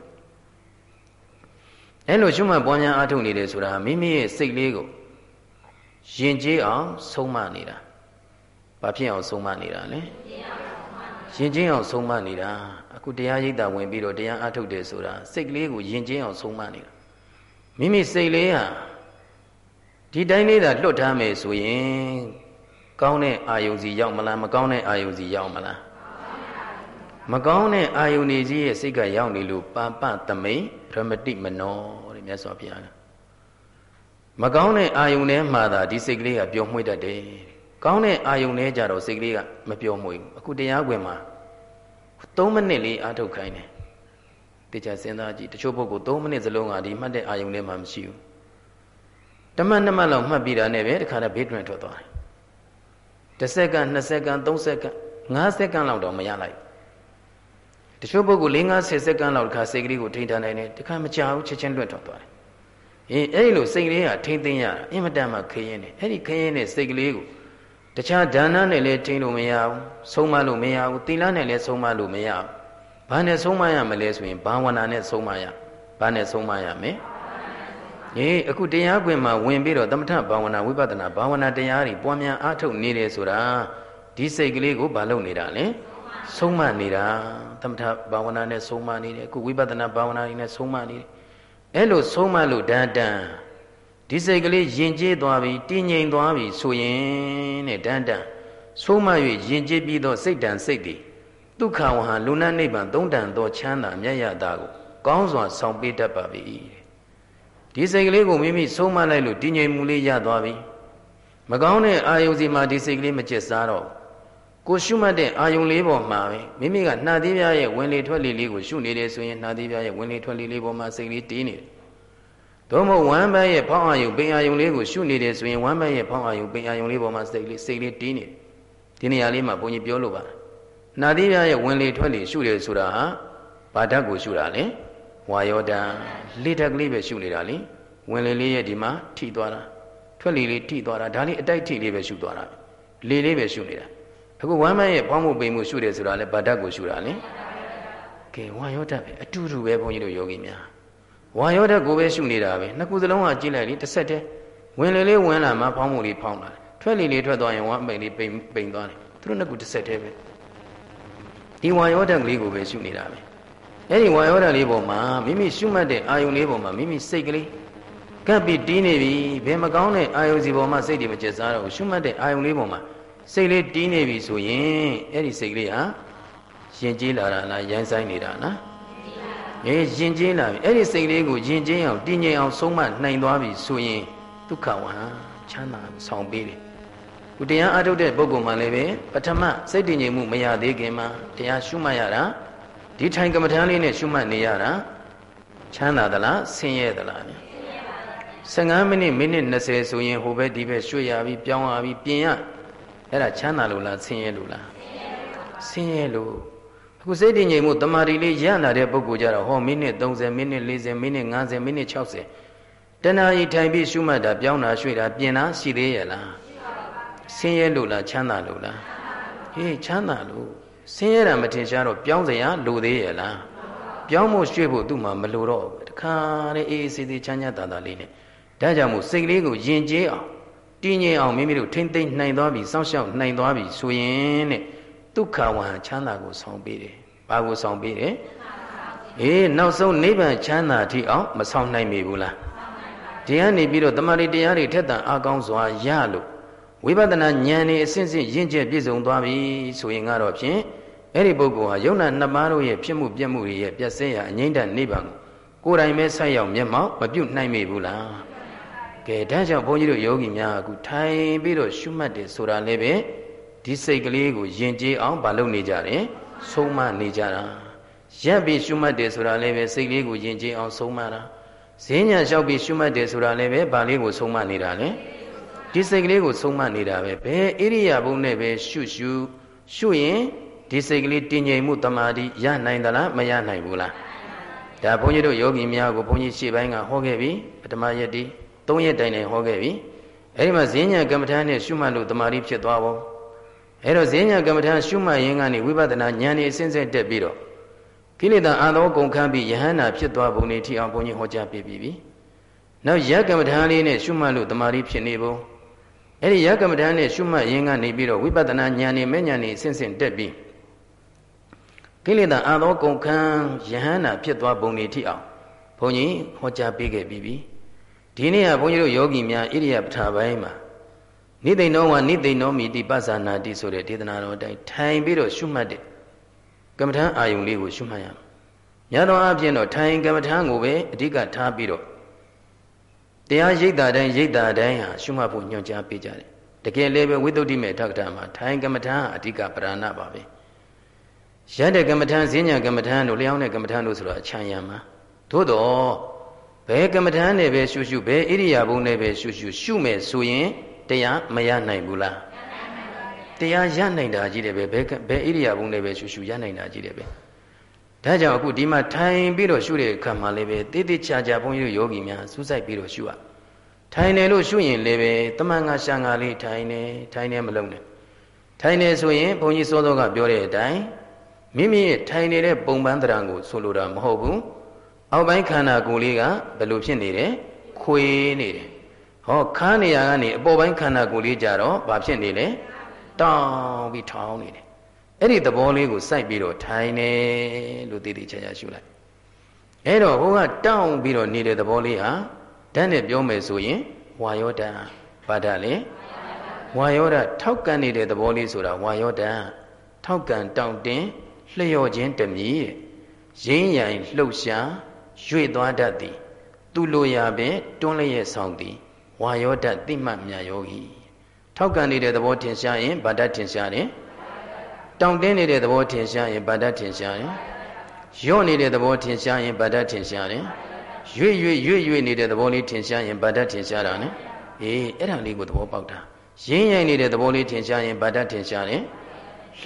အဲ့လိုရှုမှတ်ပွားများအာထုတ်နေတယ်ဆိုတာမိမိရဲ့စိတ်လေးကိုယဉ်ကျေးအောင်ဆုံးမနေတာဘာဖြစ်အောင်ဆုံးမနေတာလဲယဉ်ကျေးအောင်ဆုံးမနေတာ အခုတရားရိပ်တာဝင်ပြီးတော့တရားအထုတ်တယ်ဆိုတာစိတ်ကလေးကိုယဉ်ကျေးအောင်ဆုံးမနေတာမိမိစိတ်လေးဟာဒီတိုင်းလေးသာလွတ်ထားမယ်ဆိုရင်ကောင်းတဲ့အာယုံစီရောက်မလားမကောင်းတဲ့အာယုံစီရောက်မလားမကောင်းတဲ့အာယုန်ကြီးရဲ့စိတ်ကရောက်နေလို့ပါပသမိန်ရမတိမနောတဲ့မြတ်စွာဘုရားကမကောင်းတဲ့အာယုန်ထဲမှာသာဒီစိတ်ကလေးကပျော်မွေ့တတ်တယ်ကောင်းတဲ့အာယုန်ထဲကြတော့စိတ်ကလေးကမပျော်မွေ့ဘူးအခုတရားခွင်မှာ 3မိနစ်လေးအားထုတ်ခိုင်းတယ်တေချာစဉ်းစားကြည့်တချို့ပုဂ္ဂိုလ်3မိနစ်စလုံးကဒီမှတ်တဲ့အာယုန်ထဲမှာမရှိဘူးတမတ်နှစ်မတ်လောက်မှတ်ပြီးတာနဲ့ပဲတခါတည်းဘေးတွင်ထွက်သွားတယ်10စက္ကန့်20စက္ကန့်30စက္ကန့်5စက္ကန့်လောက်တော့မရလိုက်တချို့ပုဂ္ဂိုလ်5 50စက္ကန့်လောက်တခါစိတ်ကလေးကိုထိန်းထားနိုင်တယ်တခါမကြောက်ချက်ချင်းလွတ်ထွက်သွားတယ်အေးအဲ့လိုစိတ်ကလေးကထိမ့်သိမ်းရတာအင်မတန်မှခရင်နေအဲ့ဒီခရင်တဲ့စိတ်ကလေးကို တခြားဒါနနဲ့လည်းထိန်းလို့မရဘူးဆုံးမလို့မရဘူးသီလနဲ့လည်းဆုံးမလို့မရဘူးဘာနဲ့ဆုံးမရမလဲဆိုရင်ဘာဝနာနဲ့ဆုံးမရဘာနဲ့ဆုံးမရမလဲအေးအခုတရားခွင်မှာဝင်ပြီးတော့သမထဘာဝနာဝိပဿနာဘာဝနာတရားတွေပွားများအားထုတ်နေတယ်ဆိုတာဒီစိတ်ကလေးကိုဘာလုပ်နေတာလဲဆုံးမနေတာသမထဘာဝနာနဲ့ဆုံးမနေတယ်အခုဝိပဿနာဘာဝနာနဲ့ဆုံးမနေတယ်အဲ့လိုဆုံးမလို့တန်တန် ဒီစိတ်ကလေးယဉ်ကျေးသွားပြီတည်ငြိမ်သွားပြီဆိုရင်တဲ့တန်တန်ဆုံးမ၍ယဉ်ကျေးပြီးသောစိတ်တန်စိတ်သည်ဒုက္ခဝဟလူနာနိဗ္ဗာန်သုံးတန်သောချမ်းသာမြတ်ရတာကိုကောင်းစွာဆောင်ပေးတတ်ပါပြီဒီစိတ်ကလေးကိုမိမိဆုံးမလိုက်လို့တည်ငြိမ်မှုလေးရသွားပြီမကောင်းတဲ့အာယုံစီမှာဒီစိတ်ကလေးမကျက်စားတော့ကိုရှုမှတ်တဲ့အာယုံလေးပေါ်မှာပဲမိမိကနှာသီးပြားရဲ့ဝင်လေထွက်လေလေးကိုရှုနေတယ်ဆိုရင်နှာသီးပြားရဲ့ဝင်လေထွက်လေလေးပေါ်မှာစိတ်လေးတည်နေတယ် သို့မဟုတ်ဝမ်းပန်းရဲ့ဖောင်းအာယုံပင်အာယုံလေးကိုရှုနေတယ်ဆိုရင်ဝမ်းပန်းရဲ့ဖောင်းအာယုံပင်အာယုံလေးပေါ်မှာစိတ်လေးစိတ်လေးတည်နေတယ်ဒီနေရာလေးမှာဘုန်းကြီးပြောလို့ပါနှာသီးပြားရဲ့ဝင်လေထွက်လေရှုတယ်ဆိုတာဟာဘာဓာတ်ကိုရှုတာလဲဝါယောဓာတ်လေဓာတ်ကလေးပဲရှုနေတာလေဝင်လေလေးရဲ့ဒီမှာထိသွားတာထွက်လေလေးထိသွားတာဒါလေးအတိုက်ထိလေးပဲရှုသွားတာလေလေးပဲရှုနေတာအခုဝမ်းမရဲ့ဖောင်းမှုပိန်မှုရှုတယ်ဆိုတာလေဗာဓတ်ကိုရှုတာလေကဲဝါယောဓာတ်ပဲအတူတူပဲဘုန်းကြီးတို့ယောဂီများ ဝါယောဓာတ်ကိုပဲရှုနေတာပဲနှစ်ခုစလုံးကကြည့်လိုက်လေတစ်ဆက်တည်းဝင်လေလေးဝင်လာမှဖောင်းမှုလေးဖောင်းလာတယ်ထွက်လေလေးထွက်သွားရင်ဝမ်းပိန်လေးပိန်ပိန်သွားတယ်သူတို့နှစ်ခုတစ်ဆက်တည်းပဲဒီဝါယောဓာတ်ကလေးကိုပဲရှုနေတာပဲအဲ့ဒီဝါယောဓာတ်လေးပေါ်မှာမိမိရှုမှတ်တဲ့အာယုံလေးပေါ်မှာမိမိစိတ်ကလေးကပ်ပြီးတီးနေပြီဘယ်မကောင်းတဲ့အာယုံစီပေါ်မှာစိတ်တွေမကျက်စားတော့ရှုမှတ်တဲ့အာယုံလေးပေါ်မှာစိတ်လေးတီးနေပြီဆိုရင်အဲ့ဒီစိတ်ကလေးဟာယဉ်ကျေးလာတာလားရိုင်းဆိုင်နေတာလား အေးယဉ်ကျေးလာပြီအဲ့ဒီစိတ်လေးကိုယဉ်ကျေးအောင်တည်ငြိမ်အောင်ဆုံးမနိုင်သွားပြီဆိုရင်ဒုက္ခဝဟချမ်းသာဆောင်ပေးတယ်ခုတရားအထုတ်တဲ့ပုဂ္ဂိုလ်မှလည်းပဲပထမစိတ်တည်ငြိမ်မှုမရသေးခင်မှာတရားရှုမှတ်ရတာဒီထိုင်ကမ္မထမ်းလေးနဲ့ရှုမှတ်နေရတာချမ်းသာသလားဆင်းရဲသလား15မိနစ်မိနစ်20ဆိုရင်ဟိုဘက်ဒီဘက်ရွှေ့ရပြီပြောင်းရပြီပြင်ရအဲ့ဒါချမ်းသာလို့လားဆင်းရဲလို့လားဆင်းရဲလို့ အခုစိတ်တည်ငြိမ်မှုတမာရီလေးရလာတဲ့ပုဂ္ဂိုလ်ကြတော့ဟောမိနစ်30မိနစ်40မိနစ်50မိနစ်60တဏှာကြီးထိုင်ပြီးရှုမှတ်တာပြောင်းတာရွှေ့တာပြင်တာရှိသေးရဲ့လားဆင်းရဲလို့လားချမ်းသာလို့လားဟေးချမ်းသာလို့ဆင်းရဲတာမထင်ရှားတော့ပြောင်းစရာလိုသေးရဲ့လားပြောင်းဖို့ရွှေ့ဖို့သူ့မှာမလိုတော့ဘူးတခါလေအေးအေးဆေးဆေးချမ်းချမ်းသာသာလေးနဲ့ဒါကြောင့်မို့စိတ်ကလေးကိုယဉ်ကျေးအောင်တည်ငြိမ်အောင်မိမိတို့ထိမ့်သိမ့်နိုင်သွားပြီစောင့်ရှောက်နိုင်သွားပြီဆိုရင်တဲ့ ဒုက္ခဝဟချမ်းသာကိုဆောင်ပေးတယ်။ဘာကိုဆောင်ပေးတယ်။အေးနောက်ဆုံးနိဗ္ဗာန်ချမ်းသာထိအောင်မဆောင်နိုင်မိဘူးလား။ဒီကနေပြီးတော့တမာရီတရားတွေထက်တန်အကောင်းစွာရလို့ဝိပဿနာဉာဏ်နဲ့အစဉ်စဉ်ရင့်ကျက်ပြည့်စုံသွားပြီဆိုရင်ကတော့ဖြင့်အဲ့ဒီပုဂ္ဂိုလ်ဟာယုံနာနှစ်ပါးတို့ရဲ့ဖြစ်မှုပြက်မှုတွေရဲ့ပြည့်စဲရာအငိမ့်တနိဗ္ဗာန်ကိုကိုယ်တိုင်ပဲဆက်ရောက်မျက်မှောက်မပြုတ်နိုင်မိဘူးလားကဲဒါကြောင့်ဘုန်းကြီးတို့ယောဂီများအခုထိုင်ပြီးတော့ရှုမှတ်တယ်ဆိုတာလည်းပဲ ဒီစိတ်ကလေးကိုယဉ်ကျေးအောင်မလုပ်နေကြတယ်ဆုံးမနေကြတာရက်ပြီးရှုမှတ်တယ်ဆိုတာလည်းပဲစိတ်လေးကိုယဉ်ကျေးအောင်ဆုံးမတာဈဉ္ညာလျှောက်ပြီးရှုမှတ်တယ်ဆိုတာလည်းပဲဗာလေးကိုဆုံးမနေတာလေဒီစိတ်ကလေးကိုဆုံးမနေတာပဲဘယ်ဣရိယာပုနဲ့ပဲရှုရှုရှုရင်ဒီစိတ်ကလေးတည်ငြိမ်မှုတမာတိရနိုင်သလားမရနိုင်ဘူးလားဒါဘုန်းကြီးတို့ယောဂီများကိုဘုန်းကြီးရှေ့ပိုင်းကဟောခဲ့ပြီပထမရက်ဒီ၃ရက်တိုင်တိုင်ဟောခဲ့ပြီအဲဒီမှာဈဉ္ညာကမ္မထာနဲ့ရှုမှတ်လို့တမာတိဖြစ်သွားပါ အဲတော့ဈဉ္ညာကမ္မထာရှုမှတ်ရင်ကနေဝိပဿနာဉာဏ်နဲ့အစဉ်စဉ်တက်ပြီးတော့ကိလေသာအာသောကုန်ခန်းပြီးယဟန္တာဖြစ်သွားပုံနေထိအောင်ဘုန်းကြီးဟောကြားပြပြီးပြီနောက်ယကမ္မထာလေးနဲ့ရှုမှတ်လို့တမာတိဖြစ်နေပုံအဲ့ဒီယကမ္မထာနဲ့ရှုမှတ်ရင်ကနေပြီးတော့ဝိပဿနာဉာဏ်နဲ့မဲ့ဉာဏ်နဲ့အစဉ်စဉ်တက်ပြီးကိလေသာအာသောကုန်ခန်းယဟန္တာဖြစ်သွားပုံနေထိအောင်ဘုန်းကြီးဟောကြားပေးခဲ့ပြီးပြီဒီနေ့ကဘုန်းကြီးတို့ယောဂီများဣရိယာပဋ္ဌာပိုင်းမှာ နိသိဏောဝနိသိဏောမိတိပဇာနာတိဆိုတဲ့ဒေသနာတော်အတိုင်းထိုင်ပြီးတော့ရှုမှတ်တဲ့ကမ္မထာအာယုံလေးကိုရှုမှတ်ရမယ်။ညတော်အပြင်တော့ထိုင်ကမ္မထာကိုပဲအဓိကထားပြီးတော့တရားရိပ်တာတိုင်းရိပ်တာတိုင်းဟာရှုမှတ်ဖို့ညွှန်ကြားပေးကြတယ်။တကယ်လည်းပဲဝိသုဒ္ဓိမေထကထာမှာထိုင်ကမ္မထာအဓိကပရဏပါပဲ။ရတဲ့ကမ္မထာဈဉ္ညာကမ္မထာတို့လျောင်းတဲ့ကမ္မထာတို့ဆိုတာအချမ်းရမှာ။သို့တော့ဘယ်ကမ္မထာနဲ့ပဲရှုရှုဘယ်ဣရိယာပုနဲ့ပဲရှုရှုရှုမယ်ဆိုရင် တရားမရနိုင်ဘူးလားတရားရနိုင်တာကြီးတယ်ပဲဘယ်ဘယ်ဣရိယာပုနဲ့ပဲရှုရှုရနိုင်တာကြီးတယ်ပဲဒါကြောင့်အခုဒီမှာထိုင်ပြီးတော့ရှုတဲ့အခါမှာလည်းပဲတိတိချာချာဘုန်းကြီးတို့ယောဂီများစူးစိုက်ပြီးတော့ရှုရထိုင်တယ်လို့ရှုရင်လည်းပဲတမန်ငါရှာငါလေးထိုင်နေထိုင်နေမလုံးနဲ့ထိုင်နေဆိုရင်ဘုန်းကြီးစောစောကပြောတဲ့အတိုင်းမိမိရဲ့ထိုင်နေတဲ့ပုံပန်းတရံကိုဆိုလိုတာမဟုတ်ဘူးအောက်ပိုင်းခန္ဓာကိုယ်လေးကဘယ်လိုဖြစ်နေတယ်ခွေနေတယ် ဟောခါနေရကနေအပေါ်ပိုင်းခန္ဓာကိုယ်လေးကြတော့ဘာဖြစ်နေလဲတောင်းပြီးထောင်းနေတယ်အဲ့ဒီသဘောလေးကိုစိုက်ပြီးတော့ထိုင်နေလို့တည်တည်ချာချာရှုလိုက်အဲ့တော့ဟိုကတောင်းပြီးတော့နေတဲ့သဘောလေးဟာဓာတ်နဲ့ပြောမယ်ဆိုရင်ဝါယောဓာတ်ဘာဓာတ်လဲဝါယောဓာတ်ထောက်ကန်နေတဲ့သဘောလေးဆိုတာဝါယောဓာတ်ထောက်ကန်တောင့်တင်းလျှော့ခြင်းတမီးရင်းရိုင်လှုပ်ရှားရွေ့သွားတတ်သည် သူလိုရာပင်တွန်းလျက်ဆောင်သည် ဝါယောဓာတ်တိမှတ်မြတ်ယောဂီထောက်ကန်နေတဲ့သဘောထင်ရှားရင်ဗာဒတ်ထင်ရှားတယ်တောင့်တင်းနေတဲ့သဘောထင်ရှားရင်ဗာဒတ်ထင်ရှားတယ်ရော့နေတဲ့သဘောထင်ရှားရင်ဗာဒတ်ထင်ရှားတယ်ရွေ့ရွေ့ရွေ့ရွေ့နေတဲ့သဘောလေးထင်ရှားရင်ဗာဒတ်ထင်ရှားတာနဲ့အေးအဲ့ဒါလေးကိုသဘောပေါက်တာရင်းရိုင်နေတဲ့သဘောလေးထင်ရှားရင်ဗာဒတ်ထင်ရှားတယ်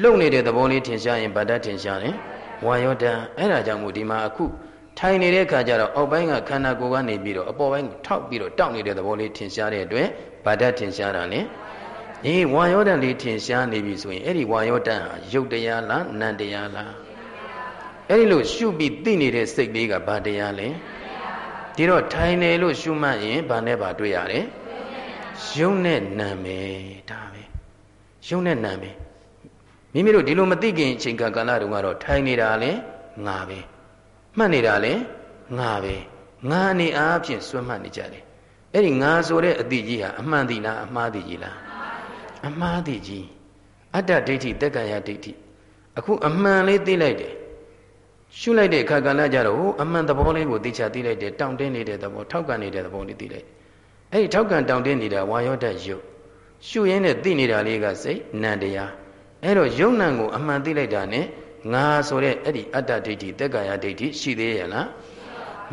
လှုပ်နေတဲ့သဘောလေးထင်ရှားရင်ဗာဒတ်ထင်ရှားတယ်ဝါယောဓာတ်အဲ့ဒါကြောင့်မို့ဒီမှာအခု ထိုင်နေတဲ့အခါကျတော့အောက်ပိုင်းကခန္ဓာကိုယ်ကနေပြီးတော့အပေါ်ပိုင်းကိုထောက်ပြီးတော့တောက်နေတဲ့သဘောလေးထင်ရှားတဲ့အတွက်ဗာဒတ်ထင်ရှားတာ ਨੇ အေးဝါယောဓာတ်လေးထင်ရှားနေပြီဆိုရင်အဲ့ဒီဝါယောဓာတ်ဟာရုပ်တရားလားနံတရားလားအဲ့ဒီလိုရှုပြီးသိနေတဲ့စိတ်လေးကဘာတရားလဲဒီတော့ထိုင်နေလို့ရှုမှတ်ရင်ဘာနဲ့ဘာတွေ့ရတယ်ရုပ်နဲ့နာမယ်ဒါပဲရုပ်နဲ့နာမယ်မိမိတို့ဒီလိုမသိခင်အချိန်ကာလတုန်းကတော့ထိုင်နေတာလဲငါပဲ မှတ်နေတာလဲငါပဲငါအနေအားဖြင့်စွန့်မှတ်နေကြတယ်အဲ့ဒီငါဆိုတဲ့အတိကြီးဟာအမှန်တည်လားအမှားတည်ကြီးလားအမှားတည်ကြီးအတ္တဒိဋ္ဌိတက္ကရာဒိဋ္ဌိအခုအမှန်လေးသိလိုက်တယ်ရှုလိုက်တဲ့အခါကလည်းကြတော့အမှန်သဘောလေးကိုသိချသိလိုက်တယ်တောင့်တင်းနေတဲ့သဘောထောက်ကန်နေတဲ့သဘောလေးသိလိုက်အဲ့ဒီထောက်ကန်တောင့်တင်းနေတာဝါယောဓာတ်ယုတ်ရှုရင်းနဲ့သိနေတာလေးကစိတ်နံတရားအဲ့တော့ယုံနံကိုအမှန်သိလိုက်တာ ਨੇ ငါဆိုတဲ့အဲ့ဒီအတ္တဒိဋ္ဌိသက်ကာယဒိဋ္ဌိရှိသေးရဲ့လား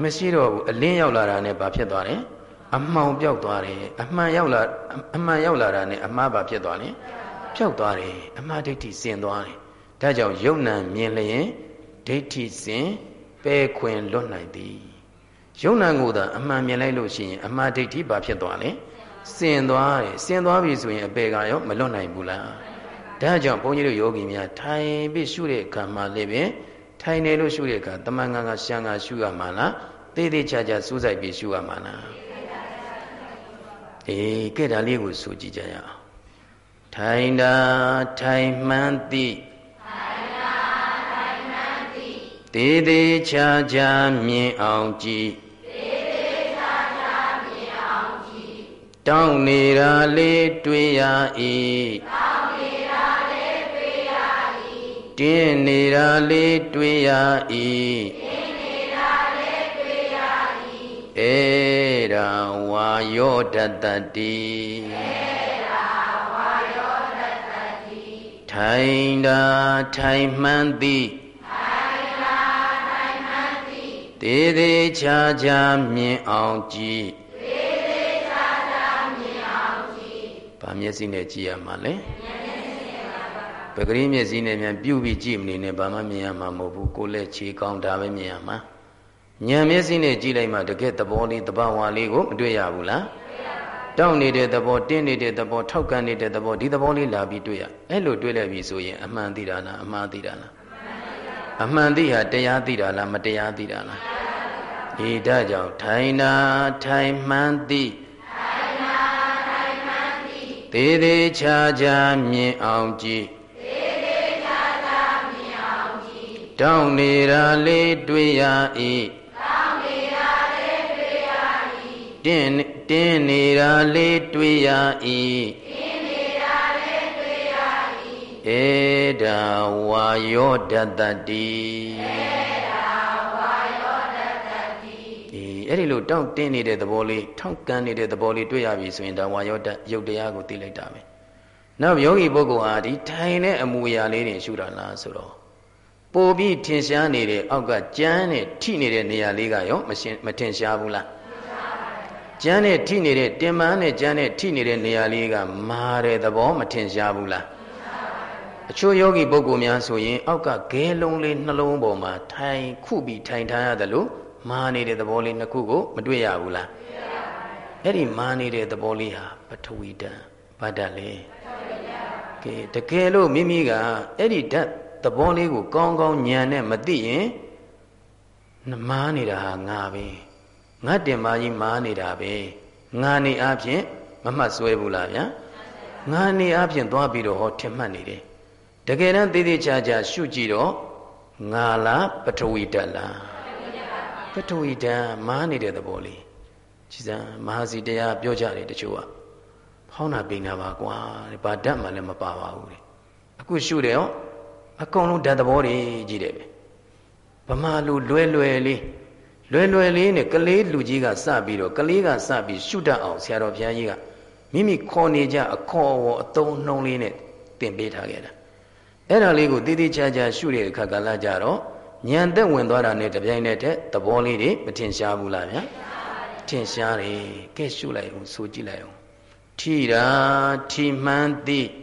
မရှိတော့ဘူးအလင်းရောက်လာတာနဲ့ဘာဖြစ်သွားလဲအမှောင်ပြောက်သွားတယ်အမှန်ရောက်လာအမှန်ရောက်လာတာနဲ့အမှားဘာဖြစ်သွားလဲပြောက်သွားတယ်အမှားဒိဋ္ဌိစင်သွားတယ်ဒါကြောင့်ယုံနံမြင်လျင်ဒိဋ္ဌိစင်ပဲခွင်လွတ်နိုင်သည်ယုံနံကိုသာအမှန်မြင်လိုက်လို့ရှိရင်အမှားဒိဋ္ဌိဘာဖြစ်သွားလဲစင်သွားတယ်စင်သွားပြီဆိုရင်အပေကရောမလွတ်နိုင်ဘူးလား ဒါကြောင့်ဘုန်းကြီးတို့ယောဂီများထိုင်ပြီးရှုတဲ့အခါမှာလည်းပဲထိုင်နေလို့ရှုတဲ့အခါတမန်ငန်းကရှံကရှုရမှာလားသေးသေးချာချာစူးစိုက်ပြီးရှုရမှာလားအေးကဲဒါလေးကိုဆိုကြည့်ကြရအောင်ထိုင်တာထိုင်မှန်းသိထိုင်တာထိုင်မှန်းသိသေးသေးချာချာမြင်အောင်ကြည့်သေးသေးချာချာမြင်အောင်ကြည့်တောင်းနေတာလေးတွေ့ရ၏တောင်းနေတာလေးတွေ့ရ၏ တင်းနေတာလေးတွေ့ရ၏တင်းနေတာလေးတွေ့ရ၏အေရာဝါယောတတတိအေရာဝါယောတတတိထိုင်တာထိုင်မှန်သည်ထိုင်တာထိုင်မှန်သည်သေးသေးချာချာမြင်အောင်ကြည့်ဗာမျက်စိနဲ့ကြည့်ရမှာလေ ပဂရိမျက်စိနဲ့မြန်ပြုတ်ပြီးကြည့်မနေနဲ့ဘာမှမြင်ရမှာမဟုတ်ဘူးကိုယ်လက်ခြေကောင်းဒါပဲမြင်ရမှာဉာဏ်မျက်စိနဲ့ကြည့်လိုက်မှတကယ်သဘောလေးတဘာဝလေးကိုမတွေ့ရဘူးလားတောင့်နေတဲ့သဘောတင်းနေတဲ့သဘောထောက်ကန်နေတဲ့သဘောဒီသဘောလေးလာပြီးတွေ့ရအဲ့လိုတွေ့လိုက်ပြီဆိုရင်အမှန်သိတာလားအမှားသိတာလားအမှန်သိဟာတရားသိတာလားမတရားသိတာလားဒီဒါကြောင့်ထိုင်နာထိုင်မှန်သိသေးသေးချာချာမြင်အောင်ကြည့် တောင်းနေတာလေးတွေ့ရ၏တောင်းနေတာလေးတွေ့ရ၏တင်းတင်းနေတာလေးတွေ့ရ၏တင်းနေတာလေးတွေ့ရ၏ဧဒါဝါယောဒတတိဧအဲ့ဒီလိုတောင့်တင်းနေတဲ့သဘောလေးထောက်ကန်နေတဲ့သဘောလေးတွေ့ရပြီဆိုရင်ဒါဝါယောတရုပ်တရားကိုသိလိုက်တာပဲနောက်ယောဂီပုဂ္ဂိုလ်ဟာဒီထိုင်တဲ့အမူအရာလေးတွေရှုတာလားဆိုတော့ ပိုပြီးထင်ရှားနေတဲ့အောက်ကကြမ်းနဲ့ထိနေတဲ့နေရာလေးကရောမရှင်းမထင်ရှားဘူးလားကြမ်းနဲ့ထိနေတဲ့တင်မန်းနဲ့ကြမ်းနဲ့ထိနေတဲ့နေရာလေးကမာတဲ့သဘောမထင်ရှားဘူးလားအချို့ယောဂီပုဂ္ဂိုလ်များဆိုရင် အောက်ကဂဲလုံးလေးနှလုံးပေါ်မှာထိုင်ခုပြီးထိုင်ထားရတယ်လို့မာနေတဲ့သဘောလေးနှစ်ခုကိုမတွေ့ရဘူးလားတွေ့ရပါတယ်အဲ့ဒီမာနေတဲ့သဘောလေးဟာပထဝီဓာတ်ဘာဓာတ်လဲကဲတကယ်လို့မိမိကအဲ့ဒီဓာတ် သဘောလေးကိုကောင်းကောင်းညံနဲ့မသိရင်နှမားနေတာဟာငါပဲငါတင်မာကြီးမားနေတာပဲငါနေအပြင်မမှတ်စွဲဘူးလားဗျာငါနေအပြင်သွားပြီးတော့ဟောထင်မှတ်နေတယ်တကယ်တမ်းသေးသေးချာချာရှုကြည့်တော့ငါလားပထဝီဓာတ်လားပထဝီဓာတ်မားနေတဲ့သဘောလေးကြည်စံမဟာစီတရားပြောကြတယ်တချို့ကဖောင်းတာပိန်တာပါကွာဘာဓာတ်မှလည်းမပါပါဘူးတဲ့အခုရှုတယ်ဟော အကုန်လုံးဓာတ်သဘောတွေကြီးတယ်ပဲဗမာလူလွယ်လွယ်လေးလွယ်လွယ်လေးနဲ့ကလေးလူကြီးကစပြီးတော့ကလေးကစပြီးရှုတတ်အောင်ဆရာတော်ဘုရားကြီးကမိမိခေါ်နေကြအခေါ်ဝအတုံးနှုံးလေးနဲ့တင်ပေးထားခဲ့တာအဲ့ဒါလေးကိုတည်တည်ချာချာရှုတဲ့အခါကလာကြတော့ဉာဏ်သက်ဝင်သွားတာနဲ့တပြိုင်နက်တည်းသဘောလေးတွေမထင်ရှားဘူးလားဗျာထင်ရှားတယ်ကဲရှုလိုက်အောင်ဆိုကြည့်လိုက်အောင်ထိတာထိမှန်သည်ထိတာထိမှန်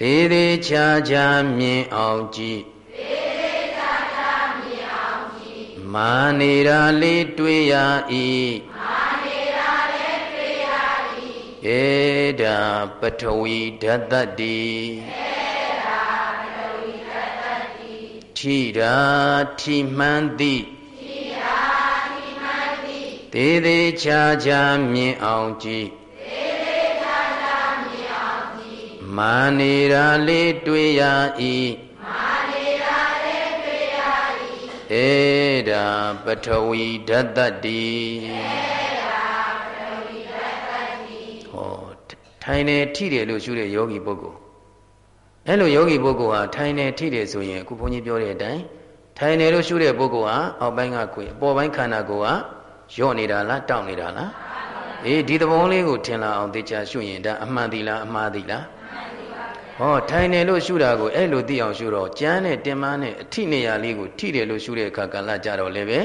သည်သေးသေးချာချာမြင်အောင်ကြည့်သေးသေးချာချာမြင်အောင်ကြည့်မာနေတာလေးတွေ့ရ၏မာနေတာလေးတွေ့ရ၏ဧဒါပထဝီဓာတ္တိဧထိတာထိမှန်သည်ထိတာထိမှန်သည်သေးသေးချာချာမြင်အောင်ကြည့် မာနေတာလေးတွေ့ရ၏မာနေတာလေးတွေ့ရ၏ဧဒါပထဝီဓတ္တိဧဒါပထဝီဓတ္တိဟောထိုင်နေထိတယ်လို့ရှုတဲ့ယောဂီပုဂ္ဂိုလ်အဲ့လိုယောဂီပုဂ္ဂိုလ်ဟာထိုင်နေထိတယ်ဆိုရင်အခုဘုန်းကြီးပြောတဲ့အတိုင်းထိုင်နေလို့ရှုတဲ့ပုဂ္ဂိုလ်ဟာအောက်ပိုင်းကခွေအပေါ်ပိုင်းခန္ဓာကိုယ်ကညော့နေတာလားတောင့်နေတာလားအေးဒီသဘောလေးကိုထင်လာအောင်သိချာရှုရင်ဒါအမှန်သီလားအမှားသီလား ဟောထိုင်နေလို့ရှုတာကိုအဲ့လိုသိအောင်ရှုတော့ကြမ်းနဲ့တင်မနဲ့အထိနေရာလေးကိုထိတယ်လို့ရှုတဲ့အခါကလည်းကြတော့လည်းပဲ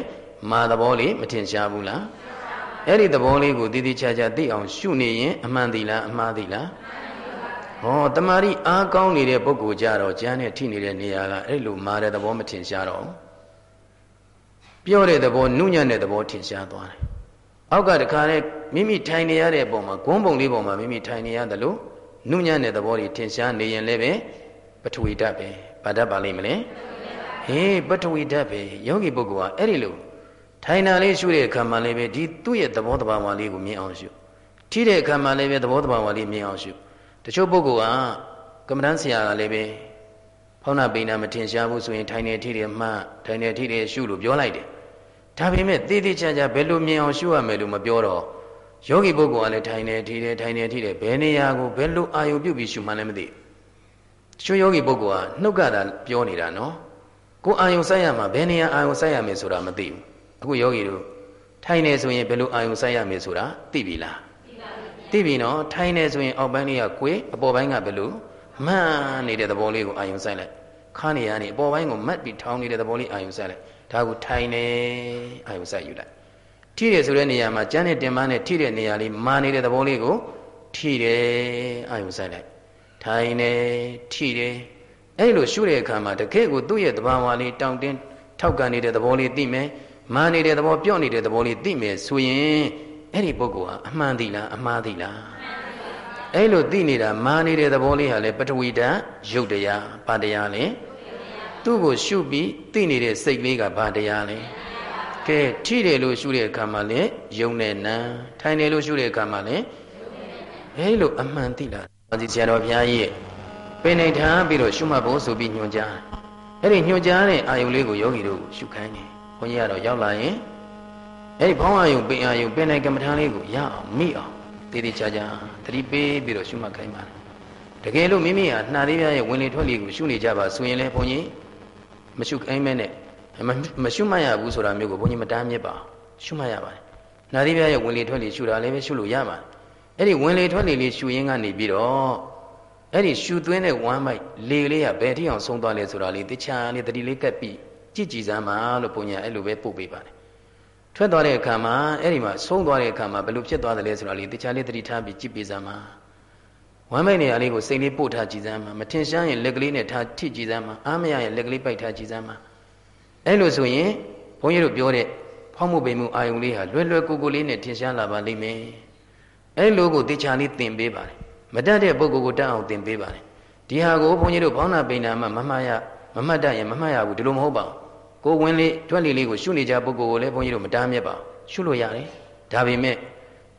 မာသဘောလေးမထင်ရှားဘူးလားအဲ့ဒီသဘောလေးကိုတည်တည်ချာချာသိအောင်ရှုနေရင်အမှန်သီလားအမှားသီလားဟောတမာရီအားကောင်းနေတဲ့ပုဂ္ဂိုလ်ကြတော့ကျမ်းနဲ့ထိနေတဲ့နေရာကအဲ့လိုမာတဲ့သဘောမထင်ရှားတော့ပြောတဲ့သဘောနုညံ့တဲ့သဘောထင်ရှားသွားတယ်အောက်ကတခါလဲမိမိထိုင်နေရတဲ့အပေါ်မှာဂုံးပုံလေးပေါ်မှာမိမိထိုင်နေရတယ်လို့ နုညံ့တဲ့သဘောတွေထင်ရှားနေရင်လည်းပဲပထဝီဓာတ်ပဲဘာဓာတ်ပါလိမ့်မလဲဟေးပထဝီဓာတ်ပဲယောဂီပုဂ္ဂိုလ်ကအဲ့ဒီလိုထိုင်တာလေးရှုတဲ့အခါမှာလည်းပဲဒီသူ့ရဲ့သဘောတဘာဝလေးကိုမြင်အောင်ရှုထိတဲ့အခါမှာလည်းပဲသဘောတဘာဝလေးမြင်အောင်ရှုတချို့ပုဂ္ဂိုလ်ကကမ္မဋ္ဌာန်းဆရာကလည်းပဲဖောင်းနာပိန်နာမထင်ရှားဘူးဆိုရင်ထိုင်နေထိတယ်မှထိုင်နေထိတယ်ရှုလို့ပြောလိုက်တယ်ဒါပေမဲ့သေသေးချာချာဘယ်လိုမြင်အောင်ရှုရမယ်လို့မပြောတော့ ယောဂီပုဂ္ဂိုလ်ကလည်းထိုင်နေထီတယ်ထိုင်နေထီတယ်ဘယ်နေရာကိုဘယ်လိုအာယုပြုတ်ပြီးရှုမှန်းလည်းမသိဘူးရှင်ယောဂီပုဂ္ဂိုလ်ကနှုတ်ကသာပြောနေတာနော်ကိုအာယုစိုက်ရမှာဘယ်နေရာအာယုစိုက်ရမယ်ဆိုတာမသိဘူးအခုယောဂီတို့ထိုင်နေဆိုရင်ဘယ်လိုအာယုစိုက်ရမယ်ဆိုတာသိပြီလားသိပြီနော်ထိုင်နေဆိုရင်အောက်ပိုင်းလေးကကိုယ်အပေါ်ပိုင်းကဘယ်လိုမှန်နေတဲ့သဘောလေးကိုအာယုစိုက်လိုက်ခါနေရနေအပေါ်ပိုင်းကိုမတ်ပြီးထောင်းနေတဲ့သဘောလေးအာယုစိုက်လိုက်ဒါကိုထိုင်နေအာယုစိုက်ယူလိုက် ထိတယ်ဆိုတဲ့နေရာမှာကျန်းတဲ့တင်မနဲ့ထိတဲ့နေရာလေးမာနေတဲ့သဘောလေးကိုထိတယ်အာယုစိုက်လိုက်ထိုင်နေထိတယ်အဲ့လိုရှုတဲ့အခါမှာတကယ့်ကိုသူ့ရဲ့သဘာဝလေးတောင့်တင်းထောက်ကန်နေတဲ့သဘောလေးသိမယ်မာနေတဲ့သဘောပြော့နေတဲ့သဘောလေးသိမယ်ဆိုရင်အဲ့ဒီပုဂ္ဂိုလ်ဟာအမှန်သိလားအမှားသိလားအဲ့လိုသိနေတာမာနေတဲ့သဘောလေးဟာလေပထဝီဓာတ်ရုပ်တရားဘာတရားလဲသူ့ကိုရှုပြီးသိနေတဲ့စိတ်လေးကဘာတရားလဲ ကဲထိတယ်လို့ရှုတဲ့အခါမှာလေယုံနဲ့နံထိုင်တယ်လို့ရှုတဲ့အခါမှာလေအဲ့လိုအမှန်သိလား။ဒီဆရာတော်ဘုရားကြီးရဲ့ပင်နေထားပြီးတော့ရှုမှတ်ဖို့ဆိုပြီးညွှန်ကြားအဲ့ဒီညွှန်ကြားတဲ့အာယုလေးကိုယောဂီတို့ရှုခိုင်းတယ်။ဘုန်းကြီးကတော့ရောက်လာရင်အဲ့ဒီဘောင်းအာယုပင်အာယုပင်နေကမ္မထာလေးကိုရအောင်မိအောင်တည်တည်ချာချာသတိပေးပြီးတော့ရှုမှတ်ခိုင်းပါတယ်။တကယ်လို့မိမိဟာနှာသေးပြားရဲ့ဝင်လေထွက်လေကိုရှုနေကြပါဆိုရင်လည်းဘုန်းကြီးမရှုခိုင်းမဲနဲ့ မရှုမှတ်ရဘူးဆိုတာမျိုးကိုဘုန်းကြီးမတားမြစ်ပါရှုမှတ်ရပါတယ်။နှာသေးပြားရဲ့ဝင်လေထွက်လေရှုတာလည်းပဲရှုလို့ရပါတယ်။အဲ့ဒီဝင်လေထွက်လေလေးရှုရင်းကနေပြီးတော့အဲ့ဒီရှူသွင်းတဲ့ဝမ်းမိုက်လေလေးကဘယ်ထိအောင်ဆုံးသွားလဲဆိုတာလေးတခြားလေးတတိလေးကပ်ပြီးကြည့်ကြည်စမ်းပါလို့ဘုညာအဲ့လိုပဲပို့ပေးပါတယ်ထွက်သွားတဲ့အခါမှာအဲ့ဒီမှာဆုံးသွားတဲ့အခါမှာဘယ်လိုဖြစ်သွားတယ်လဲဆိုတာလေးတခြားလေးတတိထားပြီးကြည့်ပေးစမ်းပါဝမ်းမိုက်နေရာလေးကိုစိတ်လေးပို့ထားကြည့်စမ်းပါမထင်ရှားရင်လက်ကလေးနဲ့ထားထိကြည့်စမ်းပါအားမရရင်လက်ကလေးပိုက်ထားကြည့်စမ်းပါ အဲ့လိုဆိုရင်ဘုန်းကြီးတို့ပြောတဲ့ဖောက်မှုပိန်မှုအာယုံလေးဟာလွယ်လွယ်ကူကူလေးနဲ့ထင်ရှားလာပါလိမ့်မယ်အဲ့လိုကိုတခြားလေးသင်ပေးပါတယ်မတတ်တဲ့ပုဂ္ဂိုလ်ကိုတတ်အောင်သင်ပေးပါတယ်ဒီဟာကိုဘုန်းကြီးတို့ဘောင်းနာပိန်နာမှာမမှတ်ရမမှတ်တတ်ရင်မမှတ်ရဘူးဒီလိုမဟုတ်ပါဘူးကိုဝင်လေးတွက်လေးလေးကိုရှုနေကြပုဂ္ဂိုလ်ကိုလည်းဘုန်းကြီးတို့မတားမြစ်ပါရှုလို့ရတယ်ဒါပေမဲ့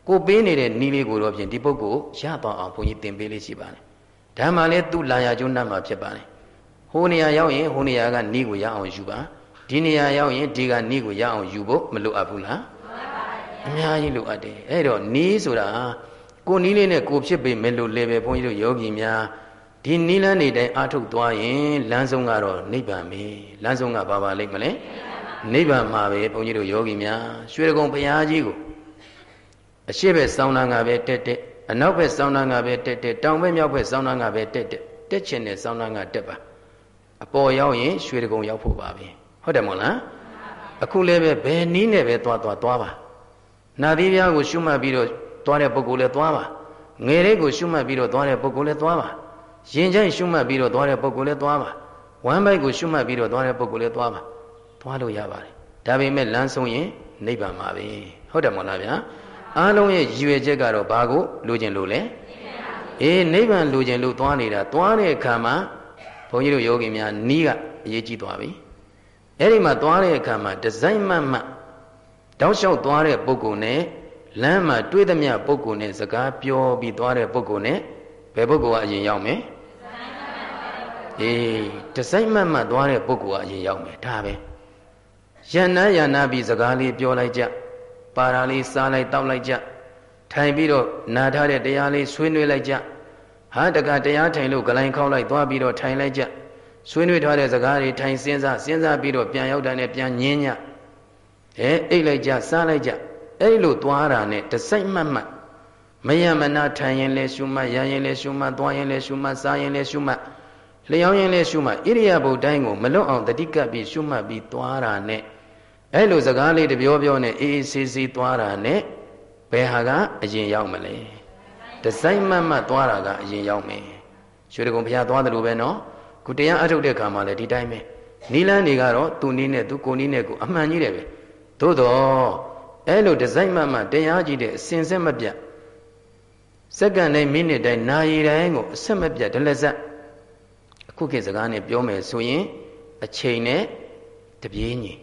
ကိုပေးနေတဲ့နီးလေးကိုတော့ဖြင့်ဒီပုဂ္ဂိုလ်ရသွားအောင်ဘုန်းကြီးသင်ပေးလေးရှိပါတယ်ဒါမှလည်းသူ့လာရကျုံးနှံ့မှာဖြစ်ပါတယ်ဟိုနေရာရောက်ရင်ဟိုနေရာကနီးကိုရအောင်ယူပါ ဒီနေရာရောက်ရင်ဒီကနီးကိုရအောင်ယူဖို့မလိုအပ်ဘူးလားအများကြီးလိုအပ်တယ်အဲ့တော့နီးဆိုတာကိုနီးလေးနဲ့ကိုဖြစ်ပေမဲ့လို့လေပဲဘုန်းကြီးတို့ယောဂီများဒီနီးလန်းနေတိုင်းအာထုတ်သွားရင်လမ်းဆုံးကတော့နိဗ္ဗာန်ပဲလမ်းဆုံးကဘာပါလိမ့်မလဲနိဗ္ဗာန်မှာပဲဘုန်းကြီးတို့ယောဂီများရွှေကုံဘုရားကြီးကိုအရှိဘက်စောင်းနာငါပဲတက်တက်အနောက်ဘက်စောင်းနာငါပဲတက်တက်တောင်ဘက်မြောက်ဘက်စောင်းနာငါပဲတက်တက်တက်ချင်တဲ့စောင်းနာငါတက်ပါအပေါ်ရောက်ရင်ရွှေကုံရောက်ဖို့ပါပဲ ဟုတ်တယ်မို့လားအခုလည်းပဲဘယ်နည်းနဲ့ပဲသွားသွားသွားပါနာသီးပြားကိုရှုမှတ်ပြီးတော့သွားတဲ့ပုဂ္ဂိုလ်လည်းသွားပါငယ်လေးကိုရှုမှတ်ပြီးတော့သွားတဲ့ပုဂ္ဂိုလ်လည်းသွားပါရင်ချိုင်းရှုမှတ်ပြီးတော့သွားတဲ့ပုဂ္ဂိုလ်လည်းသွားပါဝမ်းပိုက်ကိုရှုမှတ်ပြီးတော့သွားတဲ့ပုဂ္ဂိုလ်လည်းသွားပါသွားလို့ရပါတယ်ဒါပေမဲ့လမ်းဆုံးရင်နိဗ္ဗာန်ပါပဲဟုတ်တယ်မဟုတ်လားဗျာအားလုံးရဲ့ရည်ရွယ်ချက်ကတော့ဘာကိုလိုချင်လို့လဲအေးနိဗ္ဗာန်လိုချင်လို့သွားနေတာသွားတဲ့အခါမှာဘုန်းကြီးတို့ယောဂီများနီးကအရေးကြီးသွားပြီ အဲ့ဒီမှာသွားတဲ့အခါမှာဒီဇိုင်းမှတ်မှတောက်လျှောက်သွားတဲ့ပုဂ္ဂိုလ်နဲ့လမ်းမှာတွေ့သမျှပုဂ္ဂိုလ်နဲ့စကားပြောပြီးသွားတဲ့ပုဂ္ဂိုလ်နဲ့ဘယ်ပုဂ္ဂိုလ်ကအရင်ရောက်မလဲအေးဒီဇိုင်းမှတ်မှသွားတဲ့ပုဂ္ဂိုလ်ကအရင်ရောက်မယ်ဒါပဲယန္နာယန္နာပြီးစကားလေးပြောလိုက်ကြပါရာလေးစားလိုက်တောက်လိုက်ကြထိုင်ပြီးတော့နာထားတဲ့တရားလေးဆွေးနွေးလိုက်ကြဟာတကတရားထိုင်လို့ဂလိုင်းခေါက်လိုက်သွားပြီးတော့ထိုင်လိုက်ကြ ဆွေးနွေးထားတဲ့စကားတွေထိုင်စဉ်းစားစဉ်းစားပြီးတော့ပြန်ရောက်တာနဲ့ပြန်ညင်းညအဲအိတ်လိုက်ကြစားလိုက်ကြအဲ့လိုသွားတာနဲ့တစိုက်မှတ်မှတ်မယမနာထိုင်ရင်လဲရှုမှတ်ရရင်လဲရှုမှတ်သွားရင်လဲရှုမှတ်စားရင်လဲရှုမှတ်လျောင်းရင်လဲရှုမှတ်ဣရိယာပုတ်တိုင်းကိုမလွတ်အောင်တတိကပ်ပြီးရှုမှတ်ပြီးသွားတာနဲ့အဲ့လိုစကားလေးတပြောပြောနဲ့အေးအေးဆေးဆေးသွားတာနဲ့ဘယ်ဟာကအရင်ရောက်မလဲတစိုက်မှတ်မှတ်သွားတာကအရင်ရောက်မယ်ရွှေတကုံဘုရားသွားတယ်လို့ပဲနော် ခုတရားအထုတ်တဲ့ခါမှာလည်းဒီတိုင်းပဲနီလန်းတွေကတော့သူနီးနဲ့သူကိုနီးနဲ့ကိုအမှန်ကြီးတယ်ပဲသို့တော့အဲ့လိုဒီဇိုင်းမှမှတရားကြည့်တဲ့အစင်စက်မပြတ်စက္ကန့်တိုင်းမိနစ်တိုင်းနာရီတိုင်းကိုအဆက်မပြတ်ဒလဇက်အခုခေတ်စကားနဲ့ပြောမယ်ဆိုရင်အချိန်နဲ့တပြေးညီ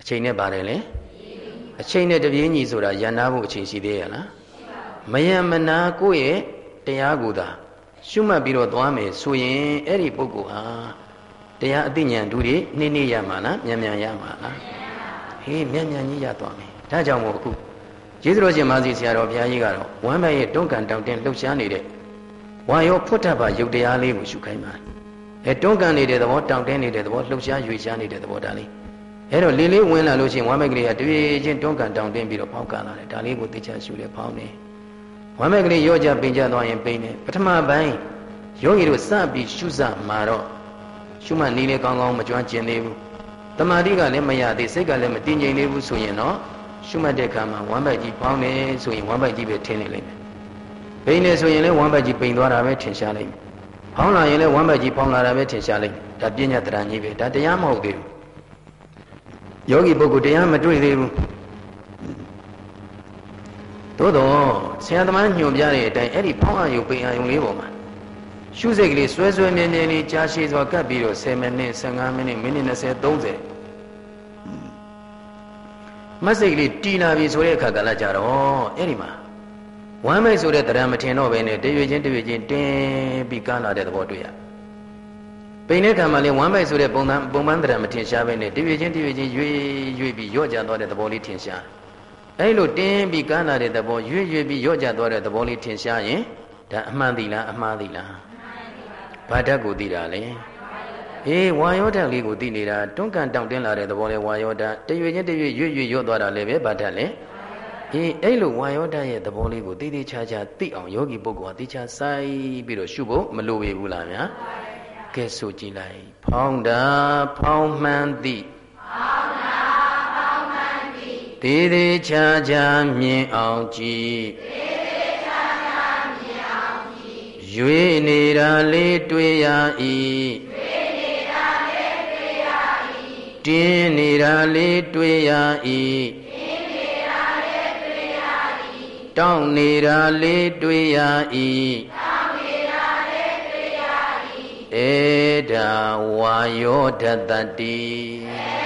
အချိန်နဲ့ပါတယ်လေအချိန်နဲ့တပြေးညီဆိုတာယန္နာဖို့အချိန်ရှိသေးရလားမယံမနာကိုယ့်ရဲ့တရားကိုသာ ရှုမှတ်ပြီးတော့သွားမယ်ဆိုရင်အဲ့ဒီပုဂ္ဂိုလ်ဟာတရားအသိဉာဏ်တူတွေနေ့နေ့ရမှာလားမြန်မြန်ရမှာလားဟေးမြန်မြန်ကြီးရသွားမယ်ဒါကြောင့်မို့အခုကျေးဇူးတော်ရှင်မာစီဆရာတော်ဘုရားကြီးကတော့ဝမ်းမဲ့ရဲ့တွန်းကန်တောင်တင်လှုပ်ရှားနေတဲ့ဝါရောဖွတ်ထပ်ပါယုတ်တရားလေးကိုရှုခိုင်းပါအဲတွန်းကန်နေတဲ့သဘောတောင်တင်းနေတဲ့သဘောလှုပ်ရှားရွေရှားနေတဲ့သဘောဒါလေးအဲ့တော့လေးလေးဝင်လာလို့ရှိရင်ဝမ်းမဲ့ကလေးကတပြေးချင်းတွန်းကန်တောင်တင်းပြီးတော့ပေါက်ကန်လာတယ်ဒါလေးကိုသိချရှုလေဖောင်းနေ ဝမ်းမဲ့ကလေးရောကြပင်ကြသွားရင်ပိန်နေပထမပိုင်းယောဂီတို့စပြီးရှုစမှာတော့ရှုမှတ်နည်းလေးကောင်းကောင်းမကျွမ်းကျင်သေးဘူးတမာတိကလည်းမရသေးစိတ်ကလည်းမတင်ငြိမ်သေးဘူးဆိုရင်တော့ရှုမှတ်တဲ့အခါမှာဝမ်းပိုက်ကြီးပေါင်းနေဆိုရင်ဝမ်းပိုက်ကြီးပဲထင်းနေလိမ့်မယ်ပိန်နေဆိုရင်လည်းဝမ်းပိုက်ကြီးပိန်သွားတာပဲထင်ရှားလိမ့်မယ်ဖောင်းလာရင်လည်းဝမ်းပိုက်ကြီးဖောင်းလာတာပဲထင်ရှားလိမ့်မယ်ဒါပညာတရံကြီးပဲဒါတရားမဟုတ်သေးဘူးယောဂီပုဂ္ဂိုလ်တရားမတွေ့သေးဘူး သို့တော့ဆရာသမားညွှန်ပြတဲ့အတိုင်းအဲ့ဒီဖောင်းအာယုပိန်အာယုလေးပေါ်မှာရှုစိတ်ကလေးဆွဲဆွဲမြဲမြဲလေးကြားရှိစွာကပ်ပြီးတော့10မိနစ်15မိနစ်မိနစ်20 30မစိတ်ကလေးတီလာပြီဆိုတဲ့အခါကလည်းကြတော့အဲ့ဒီမှာဝမ်းမိတ်ဆိုတဲ့တရားမထင်တော့ဘဲနဲ့တရွေချင်းတရွေချင်းတင်းပြီးကန်းလာတဲ့သဘောတွေ့ရပိန်တဲ့ခံမှာလေဝမ်းမိတ်ဆိုတဲ့ပုံသဏ္ဍာန်ပုံမှန်တရားမထင်ရှားဘဲနဲ့တရွေချင်းတရွေချင်းရွေ့ရွေ့ပြီးရော့ကျသွားတဲ့သဘောလေးထင်ရှား အဲ့လိုတင်းပြီးကန်းလာတဲ့သဘောရွေ့ရွေ့ပြီးရော့ကျသွားတဲ့သဘောလေးထင်ရှားရင်ဒါအမှန်သီလားအမှားသီလားဘာဓာတ်ကိုသိတာလဲအေးဝါယောဓာတ်လေးကိုသိနေတာတွန်းကန်တောင့်တင်းလာတဲ့သဘောလဲဝါယောဓာတ်တရွေချင်းတရွေရွရွရွသွားတာလည်းပဲဘာဓာတ်လဲအေးအဲ့လိုဝါယောဓာတ်ရဲ့သဘောလေးကိုသိသိချာချာသိအောင်ယောဂီပုဂ္ဂိုလ်ကသိချာစိုက်ပြီးတော့ရှုဖို့မလိုပေဘူးလားဗျာကဲဆိုကြည့်လိုက် ဖောင်းတာဖောင်းမှန်သိဖောင်းတာဖောင်းမှန် သိသေသေးချာချာမြင်အောင်ကြည့်သေသေးချာချာမြင်အောင်ကြည့်ရွေနေတာလေးတွေ့ရ၏တင်းနေတာလေးတွေ့ရ၏တင်းနေတာလေးတွေ့ရ၏တောင်းနေတာလေးတွေ့ရ၏တောင်းနေတာလေးတွေ့ရ၏ဧဒါဝါယောဓတတိဧ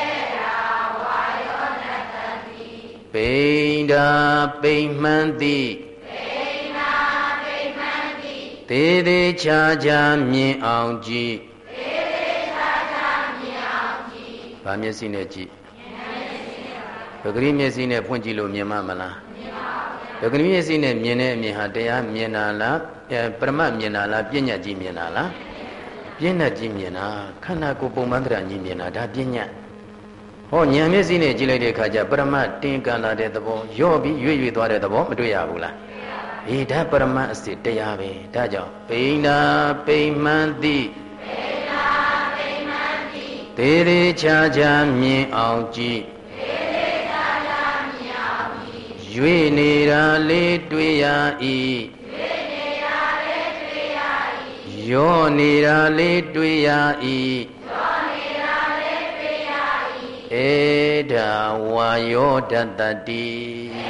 ပိန္ဒာပိမှန်တိပိန္ဒာပိမှန်တိသေးသေးချာချာမြင်အောင်ကြည့်ဘာမျက်စိနဲ့ကြည့်ပဂရိမျက်စိနဲ့ဖွင့်ကြည့်လို့မြင်မှမလားပဂရိမျက်စိနဲ့မြင်တဲ့အမြင်ဟာတရားမြင်တာလားပရမတ်မြင်တာလားပညာကြီးမြင်တာလားပညာကြီးမြင်တာခန္ဓာကိုယ်ပုံမှန်တရားကြီးမြင်တာဒါပညာ ဟောဉာဏ်မျက်စိနဲ့ကြည့်လိုက်တဲ့အခါကျပရမတ်တင်းကန်လာတဲ့သဘောရော့ပြီးရွေ့ရွေ့သွားတဲ့သဘောမတွေ့ရဘူးလားအေးဒါပရမတ်အစစ်တရားပဲဒါကြောင့်ပိဏာပိမှန်တိပိသေးသေးချာချာမြင်အောင်ကြည့်သေးသေးချာချာမြင်အောင်ကြည့်ရွေနေတာလေးတွေ့ရ၏ရွေနေတာလေးတွေ့ရ၏ရောနေတာလေးတွေ့ရ၏ရောနေတာလေးတွေ့ရ၏ ဧဒါဝါယောတတတိဧ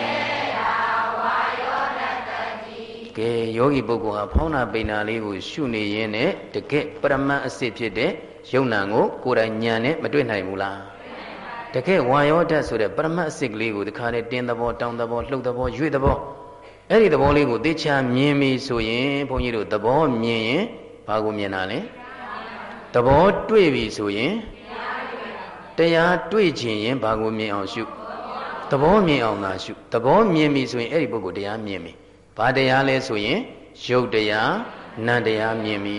ဒါဝါယောတတတိကဲယောဂီပုဂ္ဂိုလ်ဟာဖောင်းနာပိန်နာလေးကိုရှုနေရင်းနဲ့တကယ်ပရမတ်အစစ်ဖြစ်တဲ့ယုံနာကိုကိုယ်တိုင်ညံနဲ့မတွေ့နိုင်ဘူးလားတကယ်ဝါယောဓာတ်ဆိုတဲ့ပရမတ်အစစ်ကလေးကိုဒီခါနဲ့တင်းသဘောတောင်းသဘောလှုပ်သဘောရွေ့သဘောအဲ့ဒီသဘောလေးကိုသိချာမြင်ပြီဆိုရင်ဘုန်းကြီးတို့သဘောမြင်ရင်ဘာကိုမြင်တာလဲသဘောတွေ့ပြီဆိုရင် တရားတွေ့ခြင်းရင်ဘာကိုမြင်အောင်ရှုသဘောမြင်အောင်သာရှုသဘောမြင်ပြီဆိုရင်အဲ့ဒီပုဂ္ဂိုလ်တရားမြင်ပြီဘာတရားလဲဆိုရင်ရုပ်တရားနံတရားမြင်ပြီ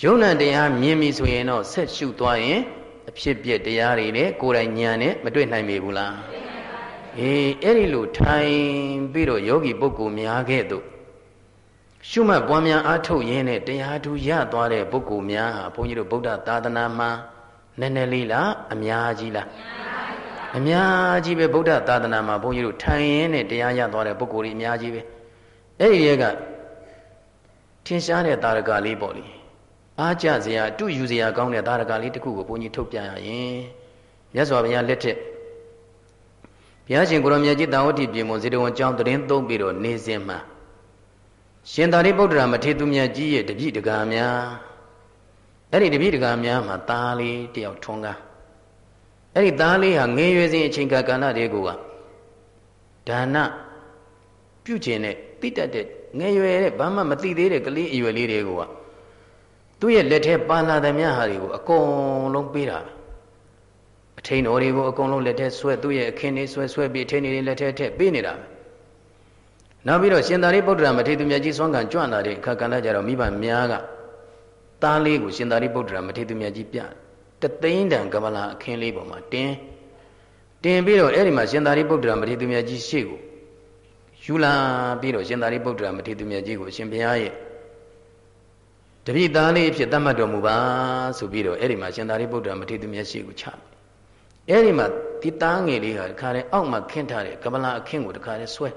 ယုံ nant တရားမြင်ပြီဆိုရင်တော့ဆက်ရှုသွားရင်အဖြစ်ပြက်တရားတွေနဲ့ကိုယ်တိုင်ဉာဏ်နဲ့မတွေ့နိုင်ပေဘူးလားအေးအဲ့ဒီလိုထိုင်ပြီးတော့ယောဂီပုဂ္ဂိုလ်များခဲ့သို့ရှုမှတ်ပွားများအားထုတ်ရင်းနဲ့တရားထူရသွားတဲ့ပုဂ္ဂိုလ်များဟာဘုန်းကြီးတို့ဗုဒ္ဓသာသနာမှာ နည်းနည်းလေးလားအများကြီးလားအများကြီးပဲဗုဒ္ဓသာသနာမှာဘုန်းကြီးတို့ထိုင်ရင်းနဲ့တရားရသွားတဲ့ပုဂ္ဂိုလ်တွေအများကြီးပဲအဲ့ဒီရဲ့ကထင်ရှားတဲ့တာရကလေးပေါ့လေအားကြစရာအတူယူစရာကောင်းတဲ့သာရကလေးတစ်ခုကိုဘုန်းကြီးထုတ်ပြရရင်မြတ်စွာဘုရားလက်ထက်ဘုရားရှင်ကိုရောမြတ်ကြီးတာဝတိပြင်မဇေတဝန်ကျောင်းတရင်သုံးပြီးတော့နေစဉ်မှာရှင်သာရိပုတ္တရာမထေရသူမြတ်ကြီးရဲ့တပည့်တကာများ အဲ့ဒီတပည့်တကာများမှာသားလေးတယောက်ထွန်းကားအဲ့ဒီသားလေးဟာငယ်ရွယ်စဉ်အချိန်ကာလတွေကိုကဒါနပြုကျင်တဲ့တိတတ်တဲ့ငယ်ရွယ်တဲ့ဘာမှမသိသေးတဲ့ကလေးအရွယ်လေးတွေကသူ့ရဲ့လက်ထဲပါလာတဲ့မြတ်ဟာတွေကိုအကုန်လုံးပေးတာအထိန်တော်တွေကိုအကုန်လုံးလက်ထဲဆွဲသူ့ရဲ့အခင်းတွေဆွဲဆွဲပြီးအထိန်တွေလက်ထဲထည့်ပေးနေတာပဲနောက်ပြီးတော့ရှင်သာရိပုတ္တရာမထေရသူမြတ်ကြီးဆွမ်းခံကြွလာတဲ့အခါကလည်းကြတော့မိဘများက သားလေးကိုရှင်သာရိပုတ္တရာမထေရသူမြတ်ကြီးပြတသိန်းတန်ကမလာအခင်းလေးပေါ်မှာတင်းတင်ပြီးတော့အဲ့ဒီမှာရှင်သာရိပုတ္တရာမထေရသူမြတ်ကြီးရှေ့ကိုယူလာပြီးတော့ရှင်သာရိပုတ္တရာမထေရသူမြတ်ကြီးကိုအရှင်ဘုရားရဲ့တပိသားလေးအဖြစ်သတ်မှတ်တော်မူပါဆိုပြီးတော့အဲ့ဒီမှာရှင်သာရိပုတ္တရာမထေရသူမြတ်ရှေ့ကိုချအဲ့ဒီမှာဒီသားငယ်လေးဟာတခါတည်းအောက်မှာခင်းထားတဲ့ကမလာအခင်းကိုတခါတည်းဆွဲ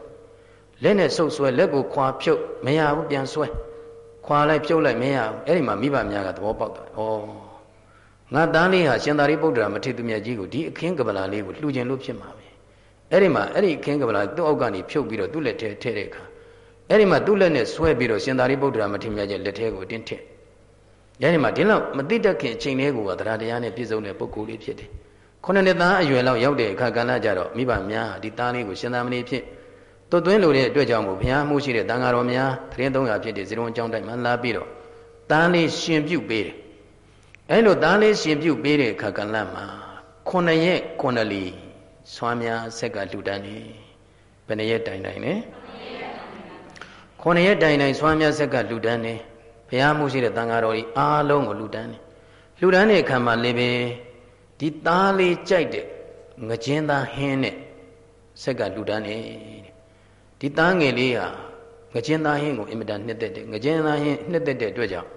လက်နဲ့ဆုပ်ဆွဲလက်ကိုခွာဖြုတ်မရဘူးပြန်ဆွဲ ခွာလိုက်ဖြုတ်လိုက်မရဘူးအဲ့ဒီမှာမိဘများကသဘောပေါက်တယ်ဩငါသားလေးဟာရှင်သာရိပုတ္တရာမထေရသူမြတ်ကြီးကိုဒီအခင်းကပလာလေးကိုလှူခြင်းလို့ဖြစ်မှာပဲအဲ့ဒီမှာအဲ့ဒီအခင်းကပလာသူ့အောက်ကနေဖြုတ်ပြီးတော့သူ့လက်ထဲထည့်တဲ့အခါအဲ့ဒီမှာသူ့လက်နဲ့ဆွဲပြီးတော့ရှင်သာရိပုတ္တရာမထေရမြတ်ကြီးလက်ထဲကိုအတင်းထည့်အဲ့ဒီမှာဒီလောက်မတိတတ်ခင်အချိန်လေးကိုတရားတရားနဲ့ပြည့်စုံတဲ့ပုဂ္ဂိုလ်လေးဖြစ်တယ်ခုနှစ်နှစ်သားအရွယ်လောက်ရောက်တဲ့အခါကလည်းကြတော့မိဘများဒီသားလေးကိုရှင်သာမဏေဖြစ် သွတ်သွင်းလို့တဲ့အတွက်ကြောင့်မို့ဘုရားမှုရှိတဲ့တန်ဃာတော်များသတင်း300ဖြစ်တဲ့ဇေရုံအကြောင်းတိုင်းမှာလာပြီးတော့သားလေးရှင်ပြုတ်ပေးတယ်အဲလိုသားလေးရှင်ပြုတ်ပေးတဲ့အခါကလည်းမှာခုနှစ်ရက်ခုနှစ်လီဆွမ်းများဆက်ကလှူဒန်းနေဘယ်နှရက်တိုင်တိုင်လဲခုနှစ်ရက်တိုင်တိုင်ဆွမ်းများဆက်ကလှူဒန်းနေဘုရားမှုရှိတဲ့တန်ဃာတော်ကြီးအားလုံးကိုလှူဒန်းနေလှူဒန်းတဲ့အခါမှာလည်းပဲဒီသားလေးကြိုက်တဲ့ငကျင်းသားဟင်းနဲ့ဆက်ကလှူဒန်းနေ ဒီသားငယ်လေးဟာငကျင်းသားဟင်းကိုအင်မတန်နှစ်သက်တယ်ငကျင်းသားဟင်းနှစ်သက်တဲ့အတွက်ကြောင့်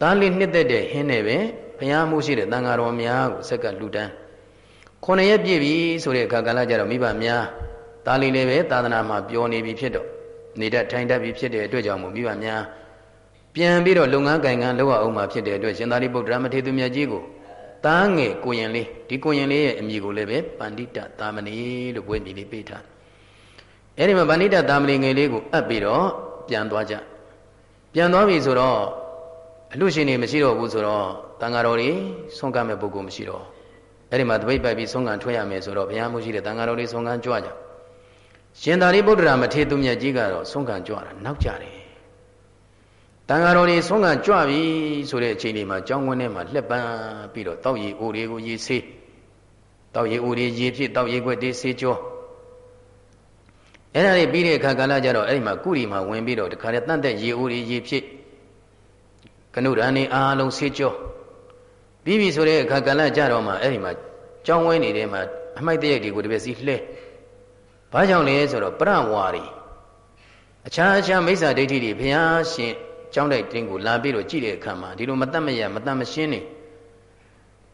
သားလေးနှစ်သက်တဲ့ဟင်းနဲ့ပဲဘုရားမှုရှိတဲ့တန်ဃာတော်များကိုဆက်ကလှူဒန်းခုနှစ်ရက်ပြည့်ပြီဆိုတဲ့အခါကာလကြတော့မိဘများသားလေးလည်းပဲသာသနာမှာပျော်နေပြီဖြစ်တော့နေတတ်ထိုင်တတ်ပြီဖြစ်တဲ့အတွက်ကြောင့်မို့မိဘများပြန်ပြီးတော့လုပ်ငန်းကံကံလုပ်အောင်မှာဖြစ်တဲ့အတွက်ရှင်သာရိပုတ္တရာမထေရသူမြတ်ကြီးကိုသားငယ်ကိုရင်လေးဒီကိုရင်လေးရဲ့အမည်ကိုလည်းပဲပန္တိတသာမဏေလို့ဘွဲ့မြည်လေးပေးထား အဲ့ဒီမှာပန္တိတသာမဏေငယ်လေးကိုအပ်ပြီးတော့ပြန်သွားကြပြန်သွားပြီဆိုတော့အလူရှင်တွေမရှိတော့ဘူးဆိုတော့တန်ဃာတော်တွေဆုံးကမဲ့ပုဂ္ဂိုလ်မရှိတော့အဲ့ဒီမှာတပိတ်ပိုက်ပြီးဆုံးကံထွက်ရမယ်ဆိုတော့ဘုရားမရှိတဲ့တန်ဃာတော်တွေဆုံးကံကြွကြရှင်သာရိပုတ္တရာမထေရသူမြတ်ကြီးကတော့ဆုံးကံကြွတာနောက်ကြတယ်တန်ဃာတော်တွေဆုံးကကြွပြီဆိုတဲ့အချိန်လေးမှာကြောင်းဝင်းထဲမှာလှက်ပန်းပြီးတော့တောက်ရည်အိုတွေကိုရေဆေးတောက်ရည်အိုတွေရေဖြစ်တောက်ရည်ခွက်တွေဆေးကြော အဲ့ဒါတွေပြီးတဲ့အခါကာလကျတော့အဲ့ဒီမှာကုရီမှာဝင်ပြီးတော့တခါတည်းတန့်တဲ့ရေအိုတွေရေဖြစ်ကနုရန်နေအားလုံးဆေးကြောပြီးပြီဆိုတဲ့အခါကာလကျတော့မှအဲ့ဒီမှာကြောင်းဝင်းနေတဲ့မှာအမိုက်တရက်တွေကိုတပည့်စီလှဲဘာကြောင့်လဲဆိုတော့ပရဝါရီအခြားအခြားမိစ္ဆာဒိဋ္ဌိတွေဘုရားရှင်ကျောင်းတိုက်တင်းကိုလာပြီးတော့ကြည့်တဲ့အခါမှာဒီလိုမတတ်မရမတတ်မရှင်းနေ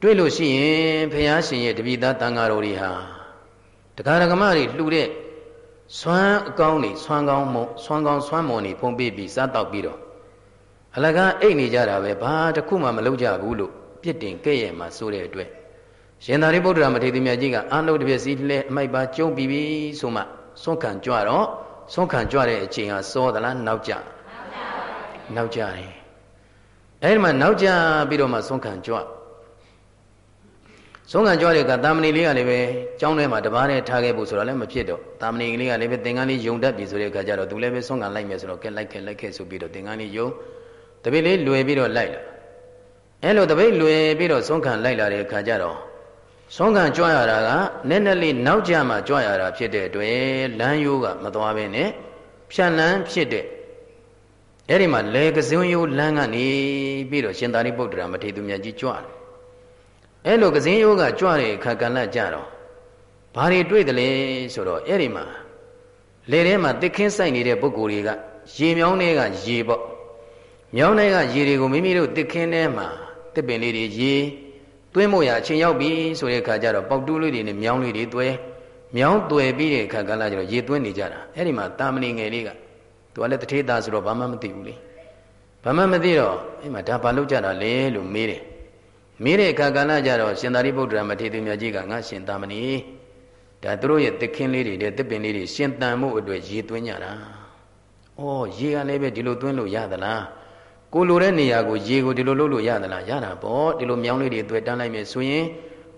တွေ့လို့ရှိရင်ဘုရားရှင်ရဲ့တပိသားတန်ဃာတော်တွေဟာတရားဓမ္မတွေလှူတဲ့ ဆွမ်းအကောင်းတွေဆွမ်းကောင်းမုံဆွမ်းကောင်းဆွမ်းမုံတွေဖုံးပေးပြီးစားတော့ပြီးတော့အလကားအိတ်နေကြတာပဲဘာတစ်ခုမှမလုပ်ကြဘူးလို့ပြစ်တင်ကဲ့ရဲ့မှာဆိုတဲ့အတွက်ရှင်သာရိပုတ္တရာမထေရမြတ်ကြီးကအာနုတ္တပြည့်စည်းလဲအမိုက်ပါကျုံပြီးပြီဆိုမှဆွန့်ခံကြွတော့ဆွန့်ခံကြွတဲ့အချိန်ဟာစောသလားနောက်ကြနောက်ကြတယ်အဲဒီမှာနောက်ကြပြီးတော့မှဆုံးခံကြွ ဆုံးခံကြွတဲ့ကတာမဏိလေးကလည်းပဲကျောင်းထဲမှာတပားနဲ့ထားခဲ့ဖို့ဆိုတော့လည်းမဖြစ်တော့တာမဏိကလေးကလည်းပဲသင်္ကန်းလေးယုံတတ်ပြီဆိုတဲ့အခါကျတော့သူလည်းပဲဆုံးခံလိုက်မယ်ဆိုတော့ကဲလိုက်ခဲ့လိုက်ခဲ့ဆိုပြီးတော့သင်္ကန်းလေးယုံတပိတ်လေးလွယ်ပြီးတော့လိုက်လာအဲလိုတပိတ်လွယ်ပြီးတော့ဆုံးခံလိုက်လာတဲ့အခါကျတော့ဆုံးခံကြွရတာကနည်းနည်းလေးနောက်ကြမှကြွရတာဖြစ်တဲ့အတွက်လမ်းရိုးကမသွားဘဲနဲ့ဖြန့်လန်းဖြစ်တဲ့အဲ့ဒီမှာလေကစုံယိုးလမ်းကနေပြီးတော့ရှင်သာရိပုတ္တရာမထေရသူမြတ်ကြီးကြွတယ် အဲ့လိုကစင်းယိုးကကြွတဲ့အခါကလည်းကြတော့ဘာတွေတွေ့တယ်လဲဆိုတော့အဲ့ဒီမှာလေထဲမှာတစ်ခင်းဆိုင်နေတဲ့ပုဂ္ဂိုလ်တွေကရေမြောင်းတွေကရေပေါ့မြောင်းတွေကရေတွေကိုမိမိတို့တစ်ခင်းထဲမှာတစ်ပင်လေးတွေရေတွင်းမို့ရအချိန်ရောက်ပြီဆိုတဲ့အခါကျတော့ပေါက်တူးလေးတွေနဲ့မြောင်းလေးတွေတွဲမြောင်းတွယ်ပြီးတဲ့အခါကလည်းကျတော့ရေသွင်းနေကြတာအဲ့ဒီမှာတာမဏိငယ်လေးကသူကလည်းတထေးသားဆိုတော့ဘာမှမသိဘူးလေဘာမှမသိတော့အဲ့မှာဒါဘာလုပ်ကြတာလဲလို့မေးတယ် မေးတဲ့အခါကလည်းကြတော့ရှင်သာရိပုတ္တရာမထေရသူမြတ်ကြီးကငါရှင်သာမဏေဒါသူတို့ရဲ့တခင်လေးတွေတဲ့တစ်ပင်လေးတွေရှင်တန်မှုအတွက်ရေသွင်းကြတာ။အော်ရေကလည်းပဲဒီလိုသွင်းလို့ရသလား။ကိုလိုတဲ့နေရာကိုရေကိုဒီလိုလုပ်လို့ရသလား။ရတာပေါ့။ဒီလိုမြောင်းလေးတွေတွေ့တန်းလိုက်မယ်ဆိုရင်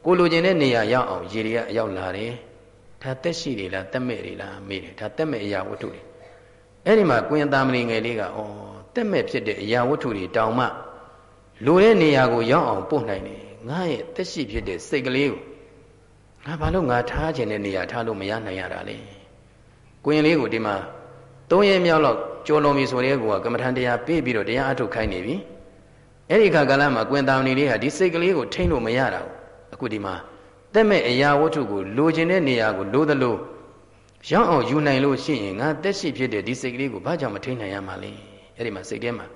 ကိုလိုချင်တဲ့နေရာရောက်အောင်ရေတွေကအရောက်လာတယ်။ဒါတက်ရှိတွေလားတက်မဲ့တွေလားမေးတယ်။ဒါတက်မဲ့အရာဝတ္ထုတွေအဲ့ဒီမှာကွင်သားမဏိငယ်လေးကဩတက်မဲ့ဖြစ်တဲ့အရာဝတ္ထုတွေတောင်မှ လိုတဲ့နေရာကိုရောက်အောင်ပို့နိုင်တယ်ငါရဲ့တက်ရှိဖြစ်တဲ့စိတ်ကလေးကိုငါဘာလို့ငါထားခြင်းတဲ့နေရာထားလို့မရနိုင်ရတာလဲကွင်လေးကိုဒီမှာသုံးရက်မြောက်လောက်ကြော်လွန်ပြီဆိုတဲ့ကောကမ္မထန်တရားပေးပြီးတော့တရားအထုတ်ခိုင်းနေပြီအဲ့ဒီခါကာလမှာကွင်တာမဏီလေးဟာဒီစိတ်ကလေးကိုထိမ့်လို့မရတာဘူးအခုဒီမှာတက်မဲ့အရာဝတ္ထုကိုလိုချင်တဲ့နေရာကိုလိုသလိုရောက်အောင်ယူနိုင်လို့ရှိရင်ငါတက်ရှိဖြစ်တဲ့ဒီစိတ်ကလေးကိုဘာကြောင့်မထိနိုင်ရမှာလဲအဲ့ဒီမှာစိတ်ထဲမှာ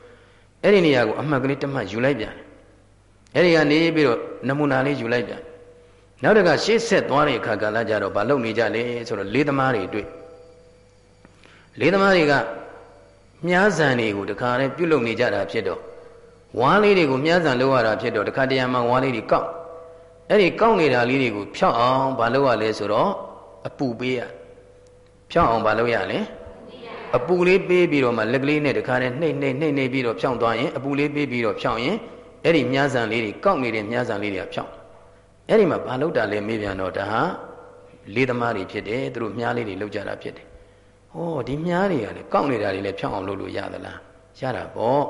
အဲ့ဒီနေရာကိုအမှတ်ကလေးတစ်မှတ်ယူလိုက်ပြန်အဲ့ဒီကနေပြီးတော့နမူနာလေးယူလိုက်ပြန်နောက်တကရှေ့ဆက်သွားတဲ့အခါကလည်းကြတော့ဘာလုပ်နေကြလဲဆိုတော့လေးသမားတွေတွေ့လေးသမားတွေကမြားဆန်တွေကိုတခါတည်းပြုတ်လုပ်နေကြတာဖြစ်တော့ဝါးလေးတွေကိုမြားဆန်လုပ်ရတာဖြစ်တော့တခါတရံမှာဝါးလေးတွေကောက်အဲ့ဒီကောက်နေတာလေးတွေကိုဖြောက်အောင်ဘာလုပ်ရလဲဆိုတော့အပူပေးရဖြောက်အောင်ဘာလုပ်ရလဲ အပူလေးပေးပြီးတော့မှလက်ကလေးနဲ့တခါတည်းနှိမ့်နှိမ့်နှိမ့်နှိမ့်ပြီးတော့ဖြောင်းသွားရင်အပူလေးပေးပြီးတော့ဖြောင်းရင်အဲ့ဒီမြားဆန်လေးတွေကောက်နေတဲ့မြားဆန်လေးတွေကဖြောင်းအဲ့ဒီမှာဘာလုပ်တာလဲမေးပြန်တော့ဒါဟာလေးသမားတွေဖြစ်တယ်သူတို့မြားလေးတွေလောက်ကြတာဖြစ်တယ်ဟောဒီမြားတွေကလည်းကောက်နေတာတွေလည်းဖြောင်းအောင်လုပ်လို့ရသလားရတာပေါ့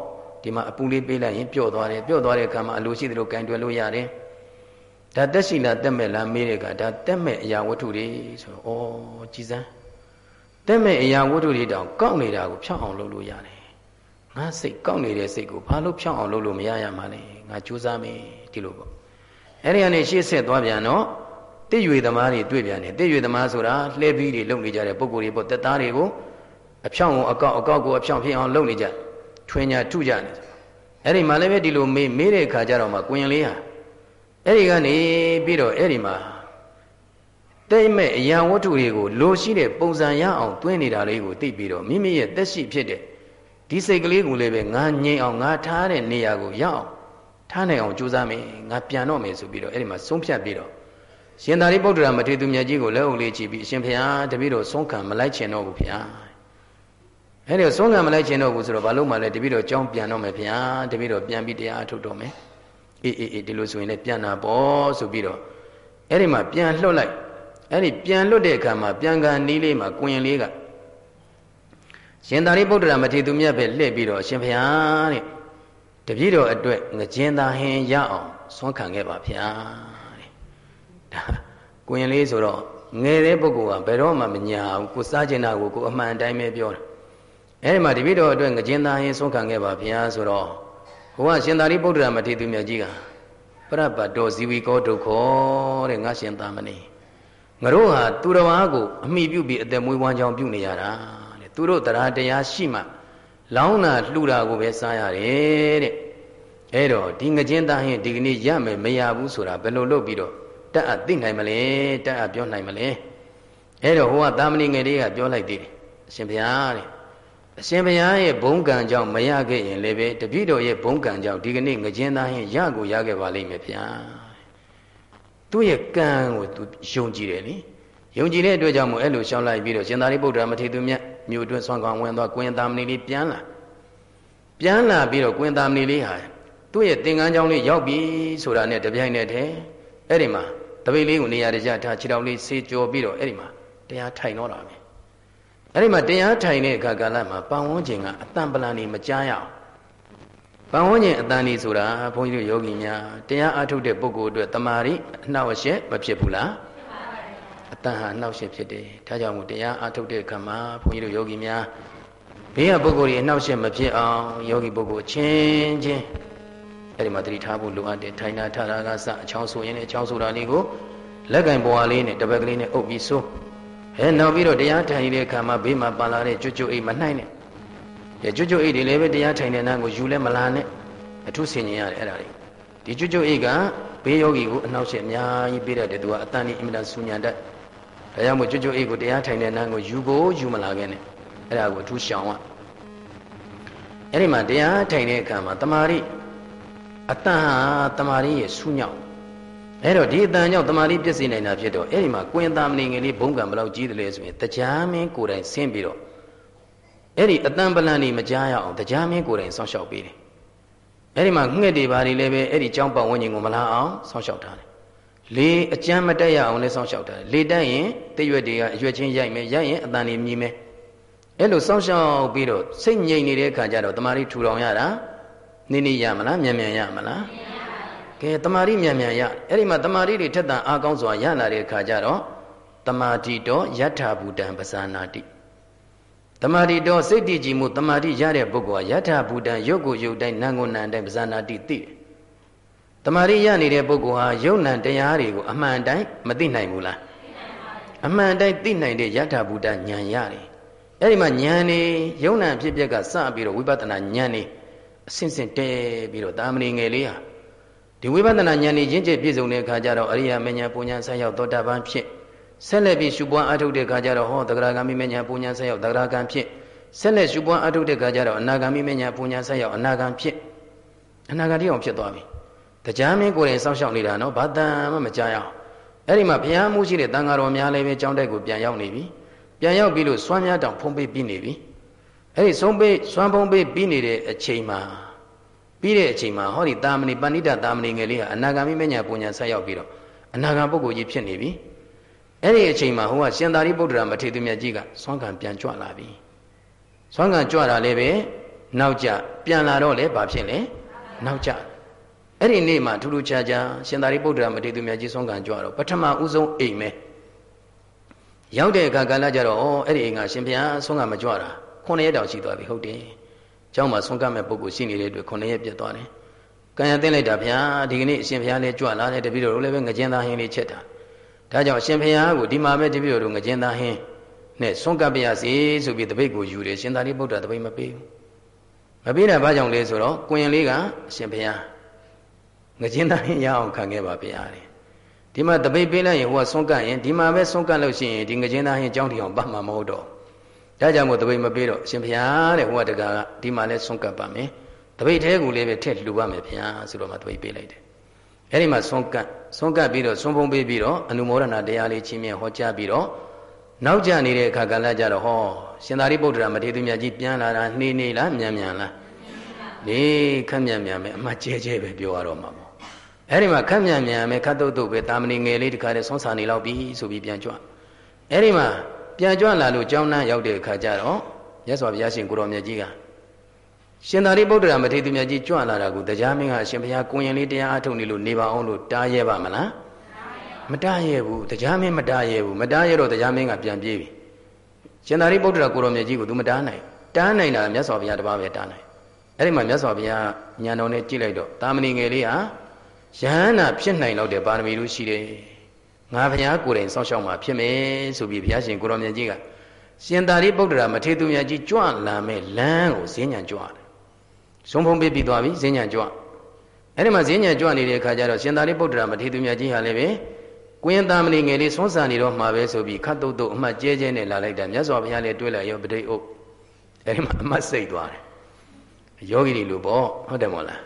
ဒီမှာအပူလေးပေးလိုက်ရင်ပျော့သွားတယ်ပျော့သွားတဲ့အခါမှာအလိုရှိသလိုကင်တွယ်လို့ရတယ်ဒါတက်ရှိလားတက်မဲ့လားမေးတဲ့ကဒါတက်မဲ့အရာဝတ္ထုတွေဆိုတော့ဩကြည်စမ်း တက်မဲ့အရာဝတ္ထုတွေတောင်ကောက်နေတာကိုဖြောင်းအောင်လုပ်လို့ရတယ်ငါစိတ်ကောက်နေတဲ့စိတ်ကိုဘာလို့ဖြောင်းအောင်လုပ်လို့မရရမှာလဲငါကြိုးစားမယ်ဒီလိုပေါ့အဲ့ဒီကနေရှေ့ဆက်သွားပြန်တော့တိရွေသမားတွေတွေ့ပြန်တယ်တိရွေသမားဆိုတာလှဲပြီးတွေလုပ်နေကြတဲ့ပုံကိုယ်တွေပေါ့တက်သားတွေကိုအဖြောင်းကိုအကောက်အကောက်ကိုအဖြောင်းဖြစ်အောင်လုပ်နေကြထွင်ညာထုကြနေအဲ့ဒီမှာလည်းပဲဒီလိုမေးမေးတဲ့အခါကျတော့မှကိုရင်လေးဟာအဲ့ဒီကနေပြီးတော့အဲ့ဒီမှာ တိတ်မဲ့အရာဝတ္ထုတွေကိုလိုရှိတဲ့ပုံစံရအောင်တွင်းနေတာလေးကိုသိပြီးတော့မိမိရဲ့သက်ရှိဖြစ်တဲ့ဒီစိတ်ကလေးကိုလည်းပဲငါငြိမ်အောင်ငါထားတဲ့နေရာကိုရအောင်ထားနိုင်အောင်ကြိုးစားမယ်ငါပြန်တော့မယ်ဆိုပြီးတော့အဲ့ဒီမှာဆုံးဖြတ်ပြီးတော့ရှင်သာရိပုတ္တရာမထေရသူမြတ်ကြီးကိုလက်အုပ်လေးချီပြီးအရှင်ဘုရားတပည့်တော်ဆုံးခံမလိုက်ချင်တော့ဘူးဗျာအဲ့ဒီဆုံးခံမလိုက်ချင်တော့ဘူးဆိုတော့ဘာလို့မှလဲတပည့်တော်ကြောင်းပြန်တော့မယ်ဗျာတပည့်တော်ပြန်ပြီးတရားအထုတ်တော့မယ်အေးအေးအေးဒီလိုဆိုရင်လည်းပြန်တာပေါ့ဆိုပြီးတော့အဲ့ဒီမှာပြန်လှုပ်လိုက် အဲ့ဒီပြန်လွတ်တဲ့အခါမှာပြန်ကန်နီးလေးမှာကိုရင်လေးကရှင်သာရိပုတ္တရာမထေရသူမြတ်ပဲလှည့်ပြီးတော့ရှင်ဘုရားတဲ့တပည့်တော်အတွက်ငကြင်းသာဟင်ရအောင်ဆွမ်းခံခဲ့ပါဗျာတဲ့ဒါကိုရင်လေးဆိုတော့ငယ်တဲ့ပုဂ္ဂိုလ်ကဘယ်တော့မှမညာဘူးကိုစားကျင်တာကိုကိုအမှန်အတိုင်းပဲပြောတယ်အဲဒီမှာတပည့်တော်အတွက်ငကြင်းသာဟင်ဆွမ်းခံခဲ့ပါဗျာဆိုတော့ဟိုကရှင်သာရိပုတ္တရာမထေရသူမြတ်ကြီးကပရပတ်တော်ဇီဝီကောဒုက္ခတဲ့ငါရှင်သာမဏေ ငါတို့ဟာသူတော်ဘာကိုအမိပြုပြီးအသက်မွေးဝမ်းကြောင်းပြုနေရတာတဲ့သူတို့တရားတရားရှိမှလောင်းတာလှူတာကိုပဲစားရတယ်တဲ့အဲ့တော့ဒီငကျင်းသားဟင်းဒီကနေ့ရမယ်မရဘူးဆိုတာဘယ်လိုလုပ်ပြီးတော့တက်အသိနိုင်မလဲတက်အပြောနိုင်မလဲအဲ့တော့ဟိုကသာမဏေငယ်လေးကပြောလိုက်သေးတယ်အရှင်ဘုရားတဲ့အရှင်ဘုရားရဲ့ဘုံကံကြောင့်မရခဲ့ရင်လည်းပဲတပည့်တော်ရဲ့ဘုံကံကြောင့်ဒီကနေ့ငကျင်းသားဟင်းရကိုရခဲ့ပါလိမ့်မယ်ဗျာ သူ့ရဲ့ကံကိုသူယုံကြည်တယ်လေယုံကြည်တဲ့အတွက်ကြောင့်မို့အဲ့လိုရှောင်းလိုက်ပြီးတော့ရှင်သာရိပုတ္တရာမထေရသူမြတ်မြို့အတွင်းဆွမ်းကောင်ဝင်သွားကွင်သာမဏေလေးပြန်လာပြန်လာပြီးတော့ကွင်သာမဏေလေးဟာသူ့ရဲ့သင်္ကန်းကြောင်းလေးရောက်ပြီဆိုတာနဲ့တပြိုင်နက်တည်းအဲ့ဒီမှာတပိတ်လေးကိုနေရာတကျထားခြေတော်လေးဆေးကြော်ပြီးတော့အဲ့ဒီမှာတရားထိုင်တော့တာပဲအဲ့ဒီမှာတရားထိုင်တဲ့အခါကာလမှာပန်ဝန်းကျင်ကအတန်ပလန်နေမကြားရအောင် ပန်ဝန်းကျင်အတန်နေဆိုတာဘုန်းကြီးတို့ယောဂီများတရားအားထုတ်တဲ့ပုဂ္ဂိုလ်အတွက်တမာရီအနှောက်အယှက်မဖြစ်ဘူးလားအတန်ဟာနှောက်ရှက်ဖြစ်တယ်ဒါကြောင့်မို့တရားအားထုတ်တဲ့အခါမှာဘုန်းကြီးတို့ယောဂီများဘေးကပုဂ္ဂိုလ်တွေအနှောက်အယှက်မဖြစ်အောင်ယောဂီပုဂ္ဂိုလ်ချင်းချင်းအဲ့ဒီမှာတတိထားဖို့လိုအပ်တယ်ထိုင်တာထတာကစအချောင်းဆိုရင်လည်းအချောင်းဆိုတာလေးကိုလက်ကင်ပွားလေးနဲ့တပတ်ကလေးနဲ့အုပ်ပြီးဆိုးအဲနောက်ပြီးတော့တရားထိုင်တဲ့အခါမှာဘေးမှာပါလာတဲ့ကြွကြွအိတ်မနှိုင်းနဲ့ အဲကြွကြွအိတ်တွေလည်းပဲတရားထိုင်တဲ့နာကိုယူလဲမလာနဲ့အထုဆင်ញင်ရတယ်အဲ့ဒါတွေဒီကြွကြွအိတ်ကဘေးယောဂီကိုအနှောက်အယှက်အများကြီးပေးတတ်တယ်သူကအတန်လေးအင်မတန်ဆူညံတတ်ဒါကြောင့်မို့ကြွကြွအိတ်ကိုတရားထိုင်တဲ့နာကိုယူကိုယူမလာခဲ့နဲ့အဲ့ဒါကိုအထုရှောင်ရအဲ့ဒီမှာတရားထိုင်တဲ့အခါမှာတမာရီအတန်ဟာတမာရီရဲ့ဆူးညောက်အဲ့တော့ဒီအတန်ကြောင့်တမာရီပြည့်စည်နိုင်တာဖြစ်တော့အဲ့ဒီမှာကွင်သာမဏေငယ်လေးဘုံကံဘလောက်ကြီးတယ်လဲဆိုရင်တရားမင်းကိုယ်တိုင်ဆင်းပြီးတော့ အဲ့ဒီအတန်ပလန်နေမကြားရအောင်တရားမင်းကိုယ်တိုင်စောင့်ရှောက်ပေးတယ်အဲ့ဒီမှာငှက်တွေဘာတွေလည်းပဲအဲ့ဒီကြောင်းပတ်ဝန်းကျင်ကိုမလာအောင်စောင့်ရှောက်ထားတယ်လေအကျမ်းမတက်ရအောင်လည်းစောင့်ရှောက်ထားတယ်လေတက်ရင်တရွက်တွေကအရွက်ချင်းရိုက်မယ်ရိုက်ရင်အတန်တွေမြည်မယ်အဲ့လိုစောင့်ရှောက်ပြီးတော့စိတ်ငြိမ်နေတဲ့အခါကျတော့တမာရီထူထောင်ရတာနိနိရမလားမြန်မြန်ရမလားကဲတမာရီမြန်မြန်ရအဲ့ဒီမှာတမာရီတွေထက်တန်အားကောင်းစွာရလာတဲ့အခါကျတော့တမာတိတော့ယထာဘူတံပဇာနာတိ တတမာတိတော်စိတ်တည်ကြည်မှုတမာတိရတဲ့ပုဂ္ဂိုလ်ဟာယထာဘူတံရုပ်ကိုရုပ်တိုင်းနာမ်ကိုနာမ်တိုင်းပဇာနာတိသိတယ်တမာတိရနေတဲ့ပုဂ္ဂိုလ်ဟာယုံနံတရားတွေကိုအမှန်တိုင်းမသိနိုင်ဘူးလားအမှန်တိုင်းသိနိုင်တဲ့ယထာဘူတဉာဏ်ရတယ်အဲ့ဒီမှာဉာဏ်နေယုံနံဖြစ်ပျက်ကစပြီးတော့ဝိပဿနာဉာဏ်နေအစဉ်စဉ်တဲပြီးတော့တာမဏေငယ်လေးဟာဒီဝိပဿနာဉာဏ်နေရင့်ကျက်ပြည့်စုံတဲ့အခါကျတော့အရိယာမဉ္ဇဉ်ပူဉ္ဇဉ်ဆက်ရောက်သောတာပန်ဖြစ် ဆက်လက်ပြီးရှုပွားအထုတ်တဲ့ခါကျတော့ဟောသဂရဂံမိမညာပူညာဆက်ရောက်သဂရဂံဖြစ်ဆက်လက်ရှုပွားအထုတ်တဲ့ခါကျတော့အနာဂံမိမညာပူညာဆက်ရောက်အနာဂံဖြစ်အနာဂံတိအောင်ဖြစ်သွားပြီတရားမင်းကိုယ်တိုင်စောင့်ရှောက်နေတာနော်ဘာတန်မှမကြရအောင်အဲ့ဒီမှာဘုရားမှုရှိတဲ့တန်ဃာတော်များလည်းပဲကြောင်းတက်ကိုပြန်ရောက်နေပြီပြန်ရောက်ပြီးလို့စွမ်းများတောင်ဖုံးပေးပြီးနေပြီအဲ့ဒီဆုံးပေးစွမ်းဖုံးပေးပြီးနေတဲ့အချိန်မှာပြီးတဲ့အချိန်မှာဟောဒီတာမဏိပဏိတတာမဏိငယ်လေးဟာအနာဂါမိမညာပူညာဆက်ရောက်ပြီးတော့အနာဂါပုဂ္ဂိုလ်ကြီးဖြစ်နေပြီ အဲ့ဒီအချိန်မှာဟိုကရှင်သာရိပုတ္တရာမထေရမြတ်ကြီးကစွမ်းကံပြန်ကြွလာပြီစွမ်းကံကြွလာလည်းပဲနောက်ကြပြန်လာတော့လေဘာဖြစ်လဲနောက်ကြအဲ့ဒီနေ့မှာထူးထူးခြားခြားရှင်သာရိပုတ္တရာမထေရမြတ်ကြီးဆုံးကံကြွတော့ပထမဦးဆုံးအိမ်မဲရောက်တဲ့အခါကာလကြတော့ဩအဲ့ဒီအိမ်ကရှင်ဘုရားဆုံးကံမကြွတာခုနှစ်ရက်တောင်ရှိသွားပြီဟုတ်တယ်เจ้าမှာဆုံးကံမဲ့ပုဂ္ဂိုလ်ရှိနေတဲ့အတွက်ခုနှစ်ရက်ပြတ်သွားတယ်ကံရသိလိုက်တာဘုရားဒီကနေ့အရှင်ဘုရားလည်းကြွလာတယ်တပည့်တော်တို့လည်းပဲငကြင်းသားဟင်းလေးချက်တာ ဒါကြောင့်အရှင်ဘုရားကိုဒီမှာပဲတပည့်တော်တို့ငကြင်းသားဟင်းနဲ့ဆုံးကပ်ပြရစီဆိုပြီးတပိတ်ကိုယူတယ်ရှင်သာရိပုတ္တရာတပိတ်မပေးဘူးမပေးတာဘာကြောင့်လဲဆိုတော့ကိုရင်လေးကအရှင်ဘုရားငကျင်းသားရင်ရအောင်ခံခဲ့ပါဗျာတဲ့ဒီမှာတပိတ်ပေးလိုက်ရင်ဟိုကဆုံးကန့်ရင်ဒီမှာပဲဆုံးကန့်လို့ရှိရင်ဒီငကျင်းသားရင်ကြောင်းတီအောင်ပတ်မှာမဟုတ်တော့ဒါကြောင့်မို့တပိတ်မပေးတော့အရှင်ဘုရားတဲ့ဟိုကတကာကဒီမှာလဲဆုံးကပ်ပါမယ်တပိတ်သေးကူလေးပဲထည့်လှူပါမယ်ဗျာဆိုတော့မှတပိတ်ပေးလိုက်တယ်အဲ့ဒီမှာဆုံးကန့် ဆုံးကပ်ပြီးတော့ဆုံးဖုံးပေးပြီးတော့အနုမောဒနာတရားလေးချင်းမြတ်ဟောကြားပြီးတော့နောက်ကျနေတဲ့အခါကလည်းကြတော့ဟောရှင်သာရိပုတ္တရာမထေရမြတ်ကြီးပြန်လာတာနှေးနေလားမြန်မြန်လားနေခက်မြန်မြန်ပဲအမှကျဲကျဲပဲပြောရတော့မှာပေါ့အဲ့ဒီမှာခက်မြန်မြန်ပဲခတ်တုတ်တုတ်ပဲတာမဏိငယ်လေးတခါတည်းဆွမ်းစာနေလောက်ပြီဆိုပြီးပြန်ကြွအဲ့ဒီမှာပြန်ကြွလာလို့ကြောင်းနှန်းရောက်တဲ့အခါကျတော့မြတ်စွာဘုရားရှင်ကိုရောမြတ်ကြီးက ရှင်သာရိပုတ္တရာမထေရမြတ်ကြီးကြွလာတာကိုတရားမင်းကအရှင်ဘုရားကိုရင်လေးတရားအထုတ်နေလို့နေပါအောင်လို့တားရဲပါမလားမတားရဲဘူးတရားမင်းမတားရဲဘူးမတားရဲတော့တရားမင်းကပြန်ပြေးပြီရှင်သာရိပုတ္တရာကိုရောမြတ်ကြီးကို तू မတားနိုင်တားနိုင်တာမြတ်စွာဘုရားတပါးပဲတားနိုင်အဲ့ဒီမှာမြတ်စွာဘုရားညံတော်နဲ့ကြည့်လိုက်တော့တာမဏိငယ်လေးဟာယဟန္တာဖြစ်နိုင်တော့တဲ့ပါရမီတို့ရှိတယ်ငါဘုရားကိုယ်တိုင်စောင့်ရှောက်မှာဖြစ်မယ်ဆိုပြီးဘုရားရှင်ကိုရောမြတ်ကြီးကရှင်သာရိပုတ္တရာမထေရသူမြတ်ကြီးကြွလာမဲ့လမ်းကိုဈဉ္ညာကြွတယ် ဇွန်ဖုံးပေးပြီးသွားပြီဈဉ္ညာကြွအဲ့ဒီမှာဈဉ္ညာကြွနေတဲ့အခါကျတော့ရှင်သာရိပုတ္တရာမထေရသူမြတ်ကြီးဟာလည်းပဲကိုရင်သားမဏိငယ်လေးဆွမ်းဆန်နေတော့မှာပဲဆိုပြီးခတ်တုတ်တုတ်အမှတ်ကျဲကျဲနဲ့လာလိုက်တာမြတ်စွာဘုရားလည်းတွေ့လိုက်ရောပဋိဥပ္ပအဲ့ဒီမှာအမှတ်စိတ်သွားတယ်ယောဂီတွေလိုပေါ့ဟုတ်တယ်မဟုတ်လား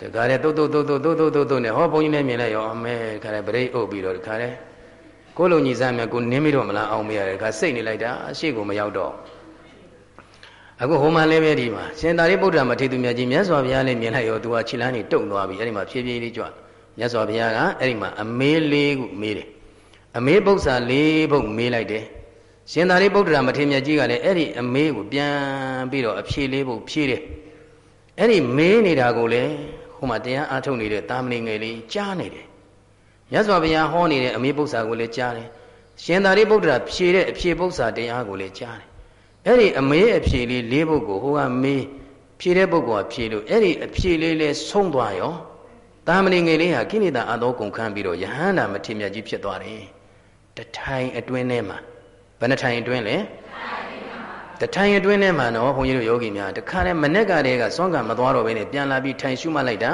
ဒါကြတဲ့တုတ်တုတ်တုတ်တုတ်တုတ်တုတ်တုတ်နဲ့ဟောဘုန်းကြီးလည်းမြင်လိုက်ရောအမဲခါတဲ့ပဋိဥပ္ပပြီးတော့ခါတဲ့ကိုလုံကြီးစမ်းမြကိုနင်းမိတော့မလားအောင်မရတယ်ခါစိတ်နေလိုက်တာအရှိကိုမရောက်တော့ အခုဟိုမှလည်းပဲဒီမှာရှင်သာရိပုတ္တရာမထေရသူမြတ်ကြီးမြတ်စွာဘုရားလည်းမြင်လိုက်ရောသူကခြေလမ်းနေတုံသွားပြီအဲ့ဒီမှာဖြည်းဖြည်းလေးကြွမြတ်စွာဘုရားကအဲ့ဒီမှာအမေးလေးခုမေးတယ်အမေးပု္ပ္ပစာ၄ဘုတ်မေးလိုက်တယ်ရှင်သာရိပုတ္တရာမထေရမြတ်ကြီးကလည်းအဲ့ဒီအမေးကိုပြန်ပြီးတော့အဖြေလေးဘုတ်ဖြေးတယ်အဲ့ဒီမေးနေတာကိုလေဟိုမှာတရားအားထုတ်နေတဲ့တာမဏိငယ်လေးကြားနေတယ်မြတ်စွာဘုရားဟောနေတဲ့အမေပု္ပ္ပစာကိုလည်းကြားတယ်ရှင်သာရိပုတ္တရာဖြေတဲ့အဖြေပု္ပ္ပစာတရားကိုလည်းကြားတယ် အဲ့ဒီအမေးအဖြေလေးလေးပုဒ်ကိုဟိုကမေးဖြေတဲ့ပုဂ္ဂိုလ်ကဖြေလို့အဲ့ဒီအဖြေလေးလဲဆုံးသွားရောတာမဏိငယ်လေးဟာကိလေသာအသောကုန်ခန်းပြီးတော့ယဟန္တာမထေမြတ်ကြီးဖြစ်သွားတယ်တထိုင်အတွင်းထဲမှာဘယ်နှထိုင်အတွင်းလဲတထိုင်အတွင်းထဲမှာတော့ဘုန်းကြီးတို့ယောဂီများတခါတည်းမနေ့ကတည်းကစွန့်ကံမသွားတော့ဘဲနဲ့ပြန်လာပြီးထိုင်ရှုမှတ်လိုက်တာ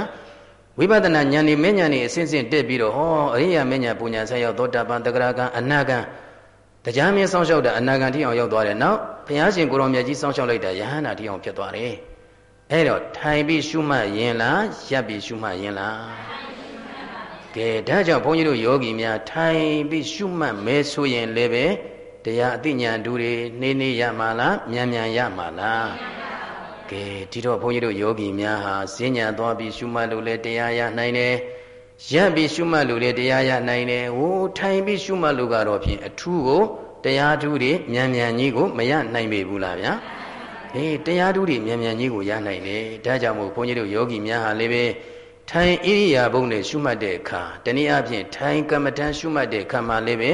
ဝိပဿနာဉာဏ်นี่မဉဏ်นี่အစဉ်စဉ်တက်ပြီးတော့ဟောအရိယာမဉဏ်ပူညာဆက်ရောက်သောတာပန်တဂရကံအနာကံ တရားမင်းစောင့်ရှောက်တာအနာဂံတိအောင်ရောက်သွားတယ်နောက်ဘုရားရှင်ကိုရောင်မြတ်ကြီးစောင့်ရှောက်လိုက်တာယဟန္တာတိအောင်ဖြစ်သွားတယ်အဲ့တော့ထိုင်ပြီးရှုမှတ်ရင်လားရပ်ပြီးရှုမှတ်ရင်လားကဲဒါကြောင့်ဘုန်းကြီးတို့ယောဂီများထိုင်ပြီးရှုမှတ်မဲဆိုရင်လည်းပဲတရားအသိဉာဏ်တူတွေနေနေရမှာလားမြန်မြန်ရမှာလားကဲဒီတော့ဘုန်းကြီးတို့ယောဂီများဟာဈဉ္ညာသွားပြီးရှုမှတ်လို့လည်းတရားရနိုင်တယ် ရပ်ပြီးရှုမှတ်လို့လည်းတရားရနိုင်တယ်ဟိုထိုင်ပြီးရှုမှတ်လို့ကတော့ဖြင့်အထူးကိုတရားထူးတွေမြန်မြန်ကြီးကိုမရနိုင်ပေဘူးလားဗျာအေးတရားထူးတွေမြန်မြန်ကြီးကိုရနိုင်တယ်ဒါကြောင့်မို့ဘုန်းကြီးတို့ယောဂီများဟာလည်းပဲထိုင်ဣရိယာပုနဲ့ရှုမှတ်တဲ့အခါတနည်းအားဖြင့်ထိုင်ကမ္မဋ္ဌာန်းရှုမှတ်တဲ့အခါမှာလည်းပဲ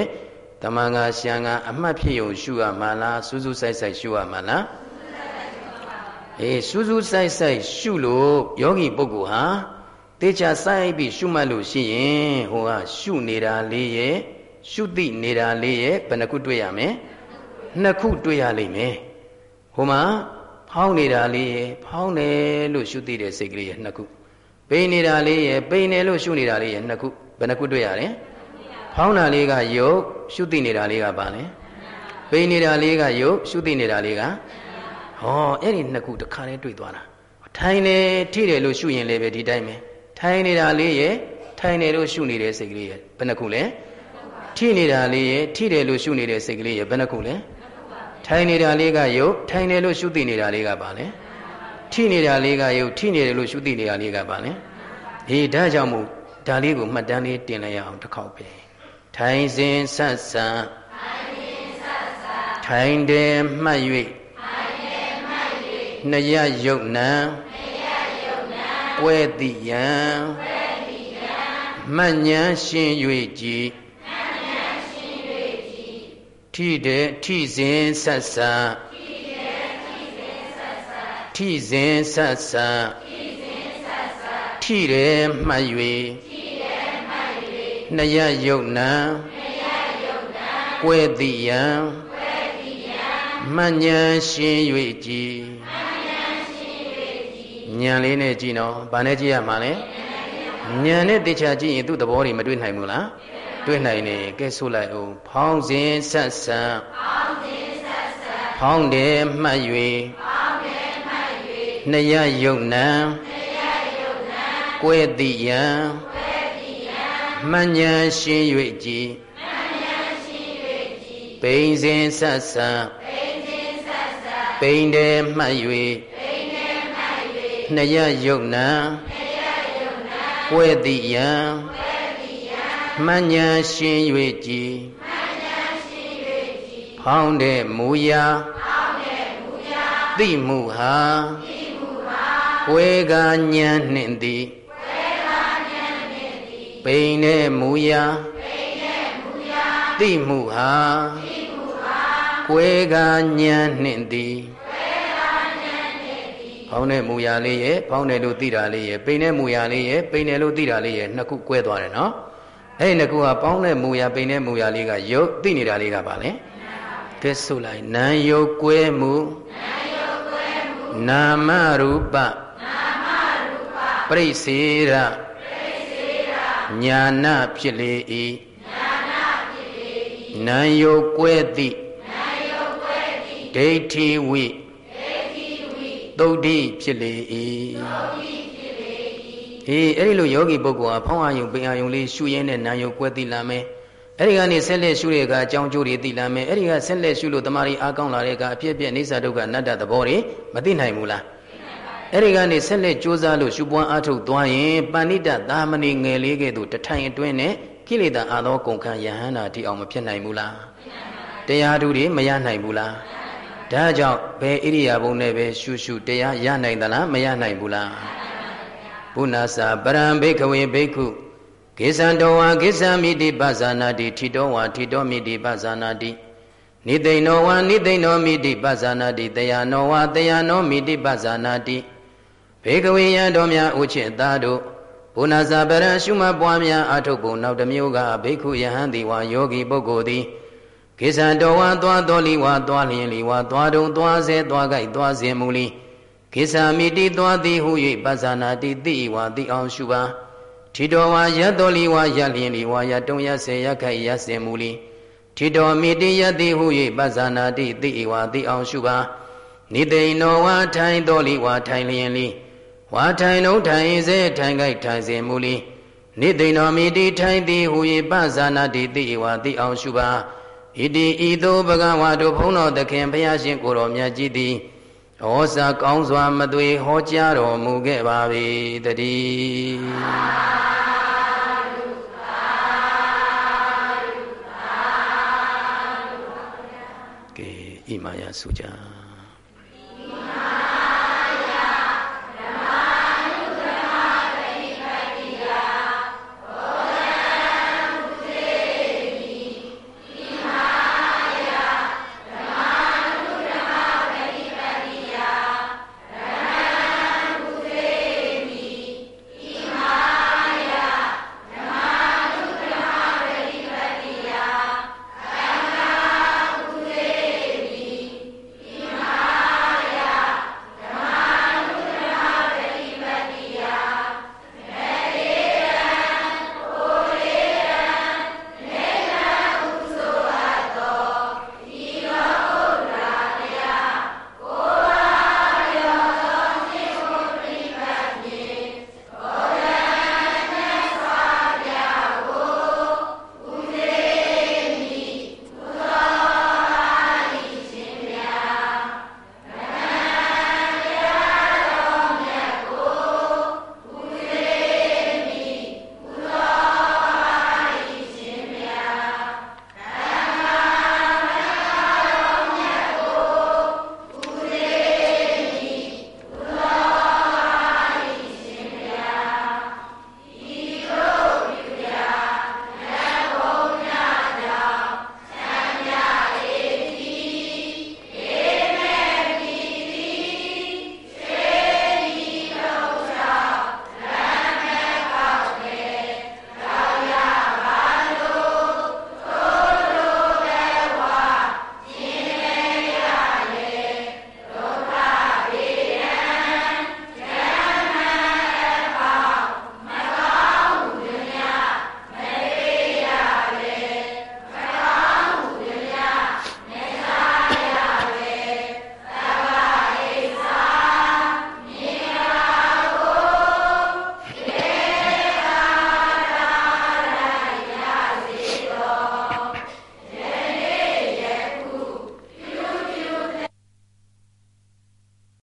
တမန်ကရှံကအမှတ်ဖြစ်ုံရှုရမှာလားစူးစူးဆိုင်ဆိုင်ရှုရမှာလားအေးစူးစူးဆိုင်ဆိုင်ရှုလို့ယောဂီပုဂ္ဂိုလ်ဟာ တေချာစိုက်ပြီးရှုမှတ်လို့ရှိရင်ဟိုကရှုနေတာလေးရဲ့ရှုသိနေတာလေးရဲ့ဘယ်နှခုတွေ့ရမလဲနှစ်ခုတွေ့ရလိမ့်မယ်ဟိုမှာဖောင်းနေတာလေးရဲ့ဖောင်းတယ်လို့ရှုသိတဲ့စိတ်ကလေးရဲ့နှစ်ခုပိန်နေတာလေးရဲ့ပိန်တယ်လို့ရှုနေတာလေးရဲ့နှစ်ခုဘယ်နှခုတွေ့ရလဲဖောင်းတာလေးကယုတ်ရှုသိနေတာလေးကပါလဲပိန်နေတာလေးကယုတ်ရှုသိနေတာလေးကဟောအဲ့ဒီနှစ်ခုတစ်ခါတည်းတွေ့သွားတာထိုင်နေထိတယ်လို့ရှုရင်လည်းပဲဒီတိုင်းပဲ ထိုင်နေတာလေးရဲ့ထိုင်နေလို့ရှုနေတဲ့စိတ်ကလေးရဲ့ဘယ်နှခုလဲထိနေတာလေးရဲ့ထိတယ်လို့ရှုနေတဲ့စိတ်ကလေးရဲ့ဘယ်နှခုလဲထိုင်နေတာလေးကယုတ်ထိုင်တယ်လို့ရှုသိနေတာလေးကပါလဲထိနေတာလေးကယုတ်ထိနေတယ်လို့ရှုသိနေတာလေးကပါလဲဟေးဒါကြောင့်မို့ဒါလေးကိုမှတ်တမ်းလေးတင်လိုက်ရအောင်တစ်ခေါက်ပဲထိုင်စဉ်ဆက်ဆံထိုင်တယ်မှတ်၍နှစ်ရယုတ်နံကွဲတိယံမှတ် ဉဏ်ရှင်း၍ကြည်ထိတဲ့ထိစဉ်ဆက်ဆံထိစဉ်ဆက်ဆံထိတယ်မှတ်၍နှစ်ရယုတ်နံကွဲတိယံမှတ်ဉဏ်ရှင်း၍ကြည် ဉာဏ်လေးနဲ့ကြည့်နော်ဗာနဲ့ကြည့်ရမှာလဲဉာဏ်နဲ့တေချာကြည့်ရင်သူ့သဘောတွေမတွေ့နိုင်ဘူးလားတွေ့နိုင်နေကဲဆိုလိုက်အောင်ဖောင်းစဉ်ဆက်ဆံဖောင်းစဉ်ဆက်ဆံဖောင်းတယ်မှတ်၍ဖောင်းတယ်မှတ်၍နှစ်ရယုတ်နံနှစ်ရယုတ်နံကွဲတိယံကွဲတိယံမှဉ္ဉဏ်ရှင်း၍ကြည်မှဉ္ဉဏ်ရှင်း၍ကြည်ဘိန်စဉ်ဆက်ဆံဘိန်စဉ်ဆက်ဆံဘိန်တယ်မှတ်၍ဘိန်တယ်မှတ်၍ နှစ်ရယုတ်နံနှစ်ရယုတ်နံကွဲတိယံကွဲမှန်ညာရှင်း၍ကြည်မှန်ညာရှင်း၍ကြည်ဖောင်းတဲ့မူရာဖောင်းတဲ့မူရာသိမှုဟာသိမှုဟာကိုယ်ကညံနှင့်သည်ကိုယ်ကညံနှင့်သည်ပိန်တဲ့မူရာပိန်တဲ့မူရာသိမှုဟာသိမှုဟာကိုယ်ကညံနှင့်သည် ဖောင်းတဲ့မူရလေးရဲ့ဖောင်းတယ်လို့သိတာလေးရဲ့ပိန်တဲ့မူရလေးရဲ့ပိန်တယ်လို့သိတာလေးရဲ့နှစ်ခု꿰သွားတယ်နော်အဲ့ဒီနှစ်ခုကပေါင်းတဲ့မူရပိန်တဲ့မူရလေးကယုတ်သိနေတာလေးကပါလေကဲဆိုလိုက်နာယုတ်ကွဲမှုနာယုတ်ကွဲမှုနာမရူပနာမရူပပရိစေရပရိစေရညာနာဖြစ်လေ၏ညာနာဖြစ်လေ၏နာယုတ်ကွဲသည်နာယုတ်ကွဲသည်ဒိဋ္ဌိဝိဒိဋ္ဌိဝိ သုဒ္ဓိဖြစ်လေ၏သုဒ္ဓိအေးအဲ့ဒီလိုယောဂီပုဂ္ဂိုလ်ဟာဖောင်းအာယုံပင်အာယုံလေးရှုရင်းနဲ့နာယုံကွဲသိလာမယ်အဲ့ဒီကနေဆက်လက်ရှုတဲ့အခါအကြောင်းကျိုးတွေသိလာမယ်အဲ့ဒီကဆက်လက်ရှုလို့တမာရီအားကောင်းလာတဲ့အခါအပြည့်အပြည့်အိသဒုက္ခအနတ္တသဘောတွေမသိနိုင်ဘူးလားအဲ့ဒီကနေဆက်လက်ကြိုးစားလို့ရှုပွားအားထုတ်သွားရင်ပဏိတသာမဏေငယ်လေးကဲ့သို့တထိုင်အတွင်းနဲ့ကိလေသာအာသောကုန်ခံယဟန္တာတိအောင်မဖြစ်နိုင်ဘူးလားတရားဓုတွေမရနိုင်ဘူးလား ဒါကြောင့်ဘယ်ဣရိယာပုနဲ့ပဲရှုရှုတရားရနိုင်သလားမရနိုင်ဘူးလားဘုနာစာပရံဘိခဝေဘိက္ခုကိသံတောဝါကိသံမိတိပဇာနာတိထိတောဝါထိတောမိတိပဇာနာတိနိသိဏောဝါနိသိဏောမိတိပဇာနာတိတယနောဝါတယနောမိတိပဇာနာတိဘေကဝေယံတော်များဥจิตသားတို့ဘုနာစာပရံရှုမပွားများအထုတ်ပုံနောက်တစ်မျိုးကဘိက္ခုယဟန်တိဝါယောဂီပုဂ္ဂိုလ်သည် ကိသံတော်ဝါသွားတော်လီဝါသွားလျင်လီဝါသွားတုံသွားစေသွားကြိုက်သွားစေမူလီကိစ္ဆာမိတိသွားသည်ဟု၍ပဇာနာတိတိဝါတိအောင်ရှုပါထိတော်ဝါယတ်တော်လီဝါယလျင်လီဝါယတုံရစေရခိုက်ရစေမူလီထိတော်မိတိယတိဟု၍ပဇာနာတိတိဝါတိအောင်ရှုပါနိသိဏောဝါထိုင်တော်လီဝါထိုင်လျင်လီဝါထိုင်လုံးထိုင်စေထိုင်ခိုက်ထိုင်စေမူလီနိသိဏောမိတိထိုင်သည်ဟု၍ပဇာနာတိတိဝါတိအောင်ရှုပါ ဣတိဤသို့ဘဂဝါတို့ဘုန်းတော်သခင်ဘုရားရှင်ကိုယ်တော်မြတ်ကြီးသည်ဩဇာကောင်းစွာမသွေဟောကြားတော်မူခဲ့ပါ၏တည်းကဲဣမာယဆုကြ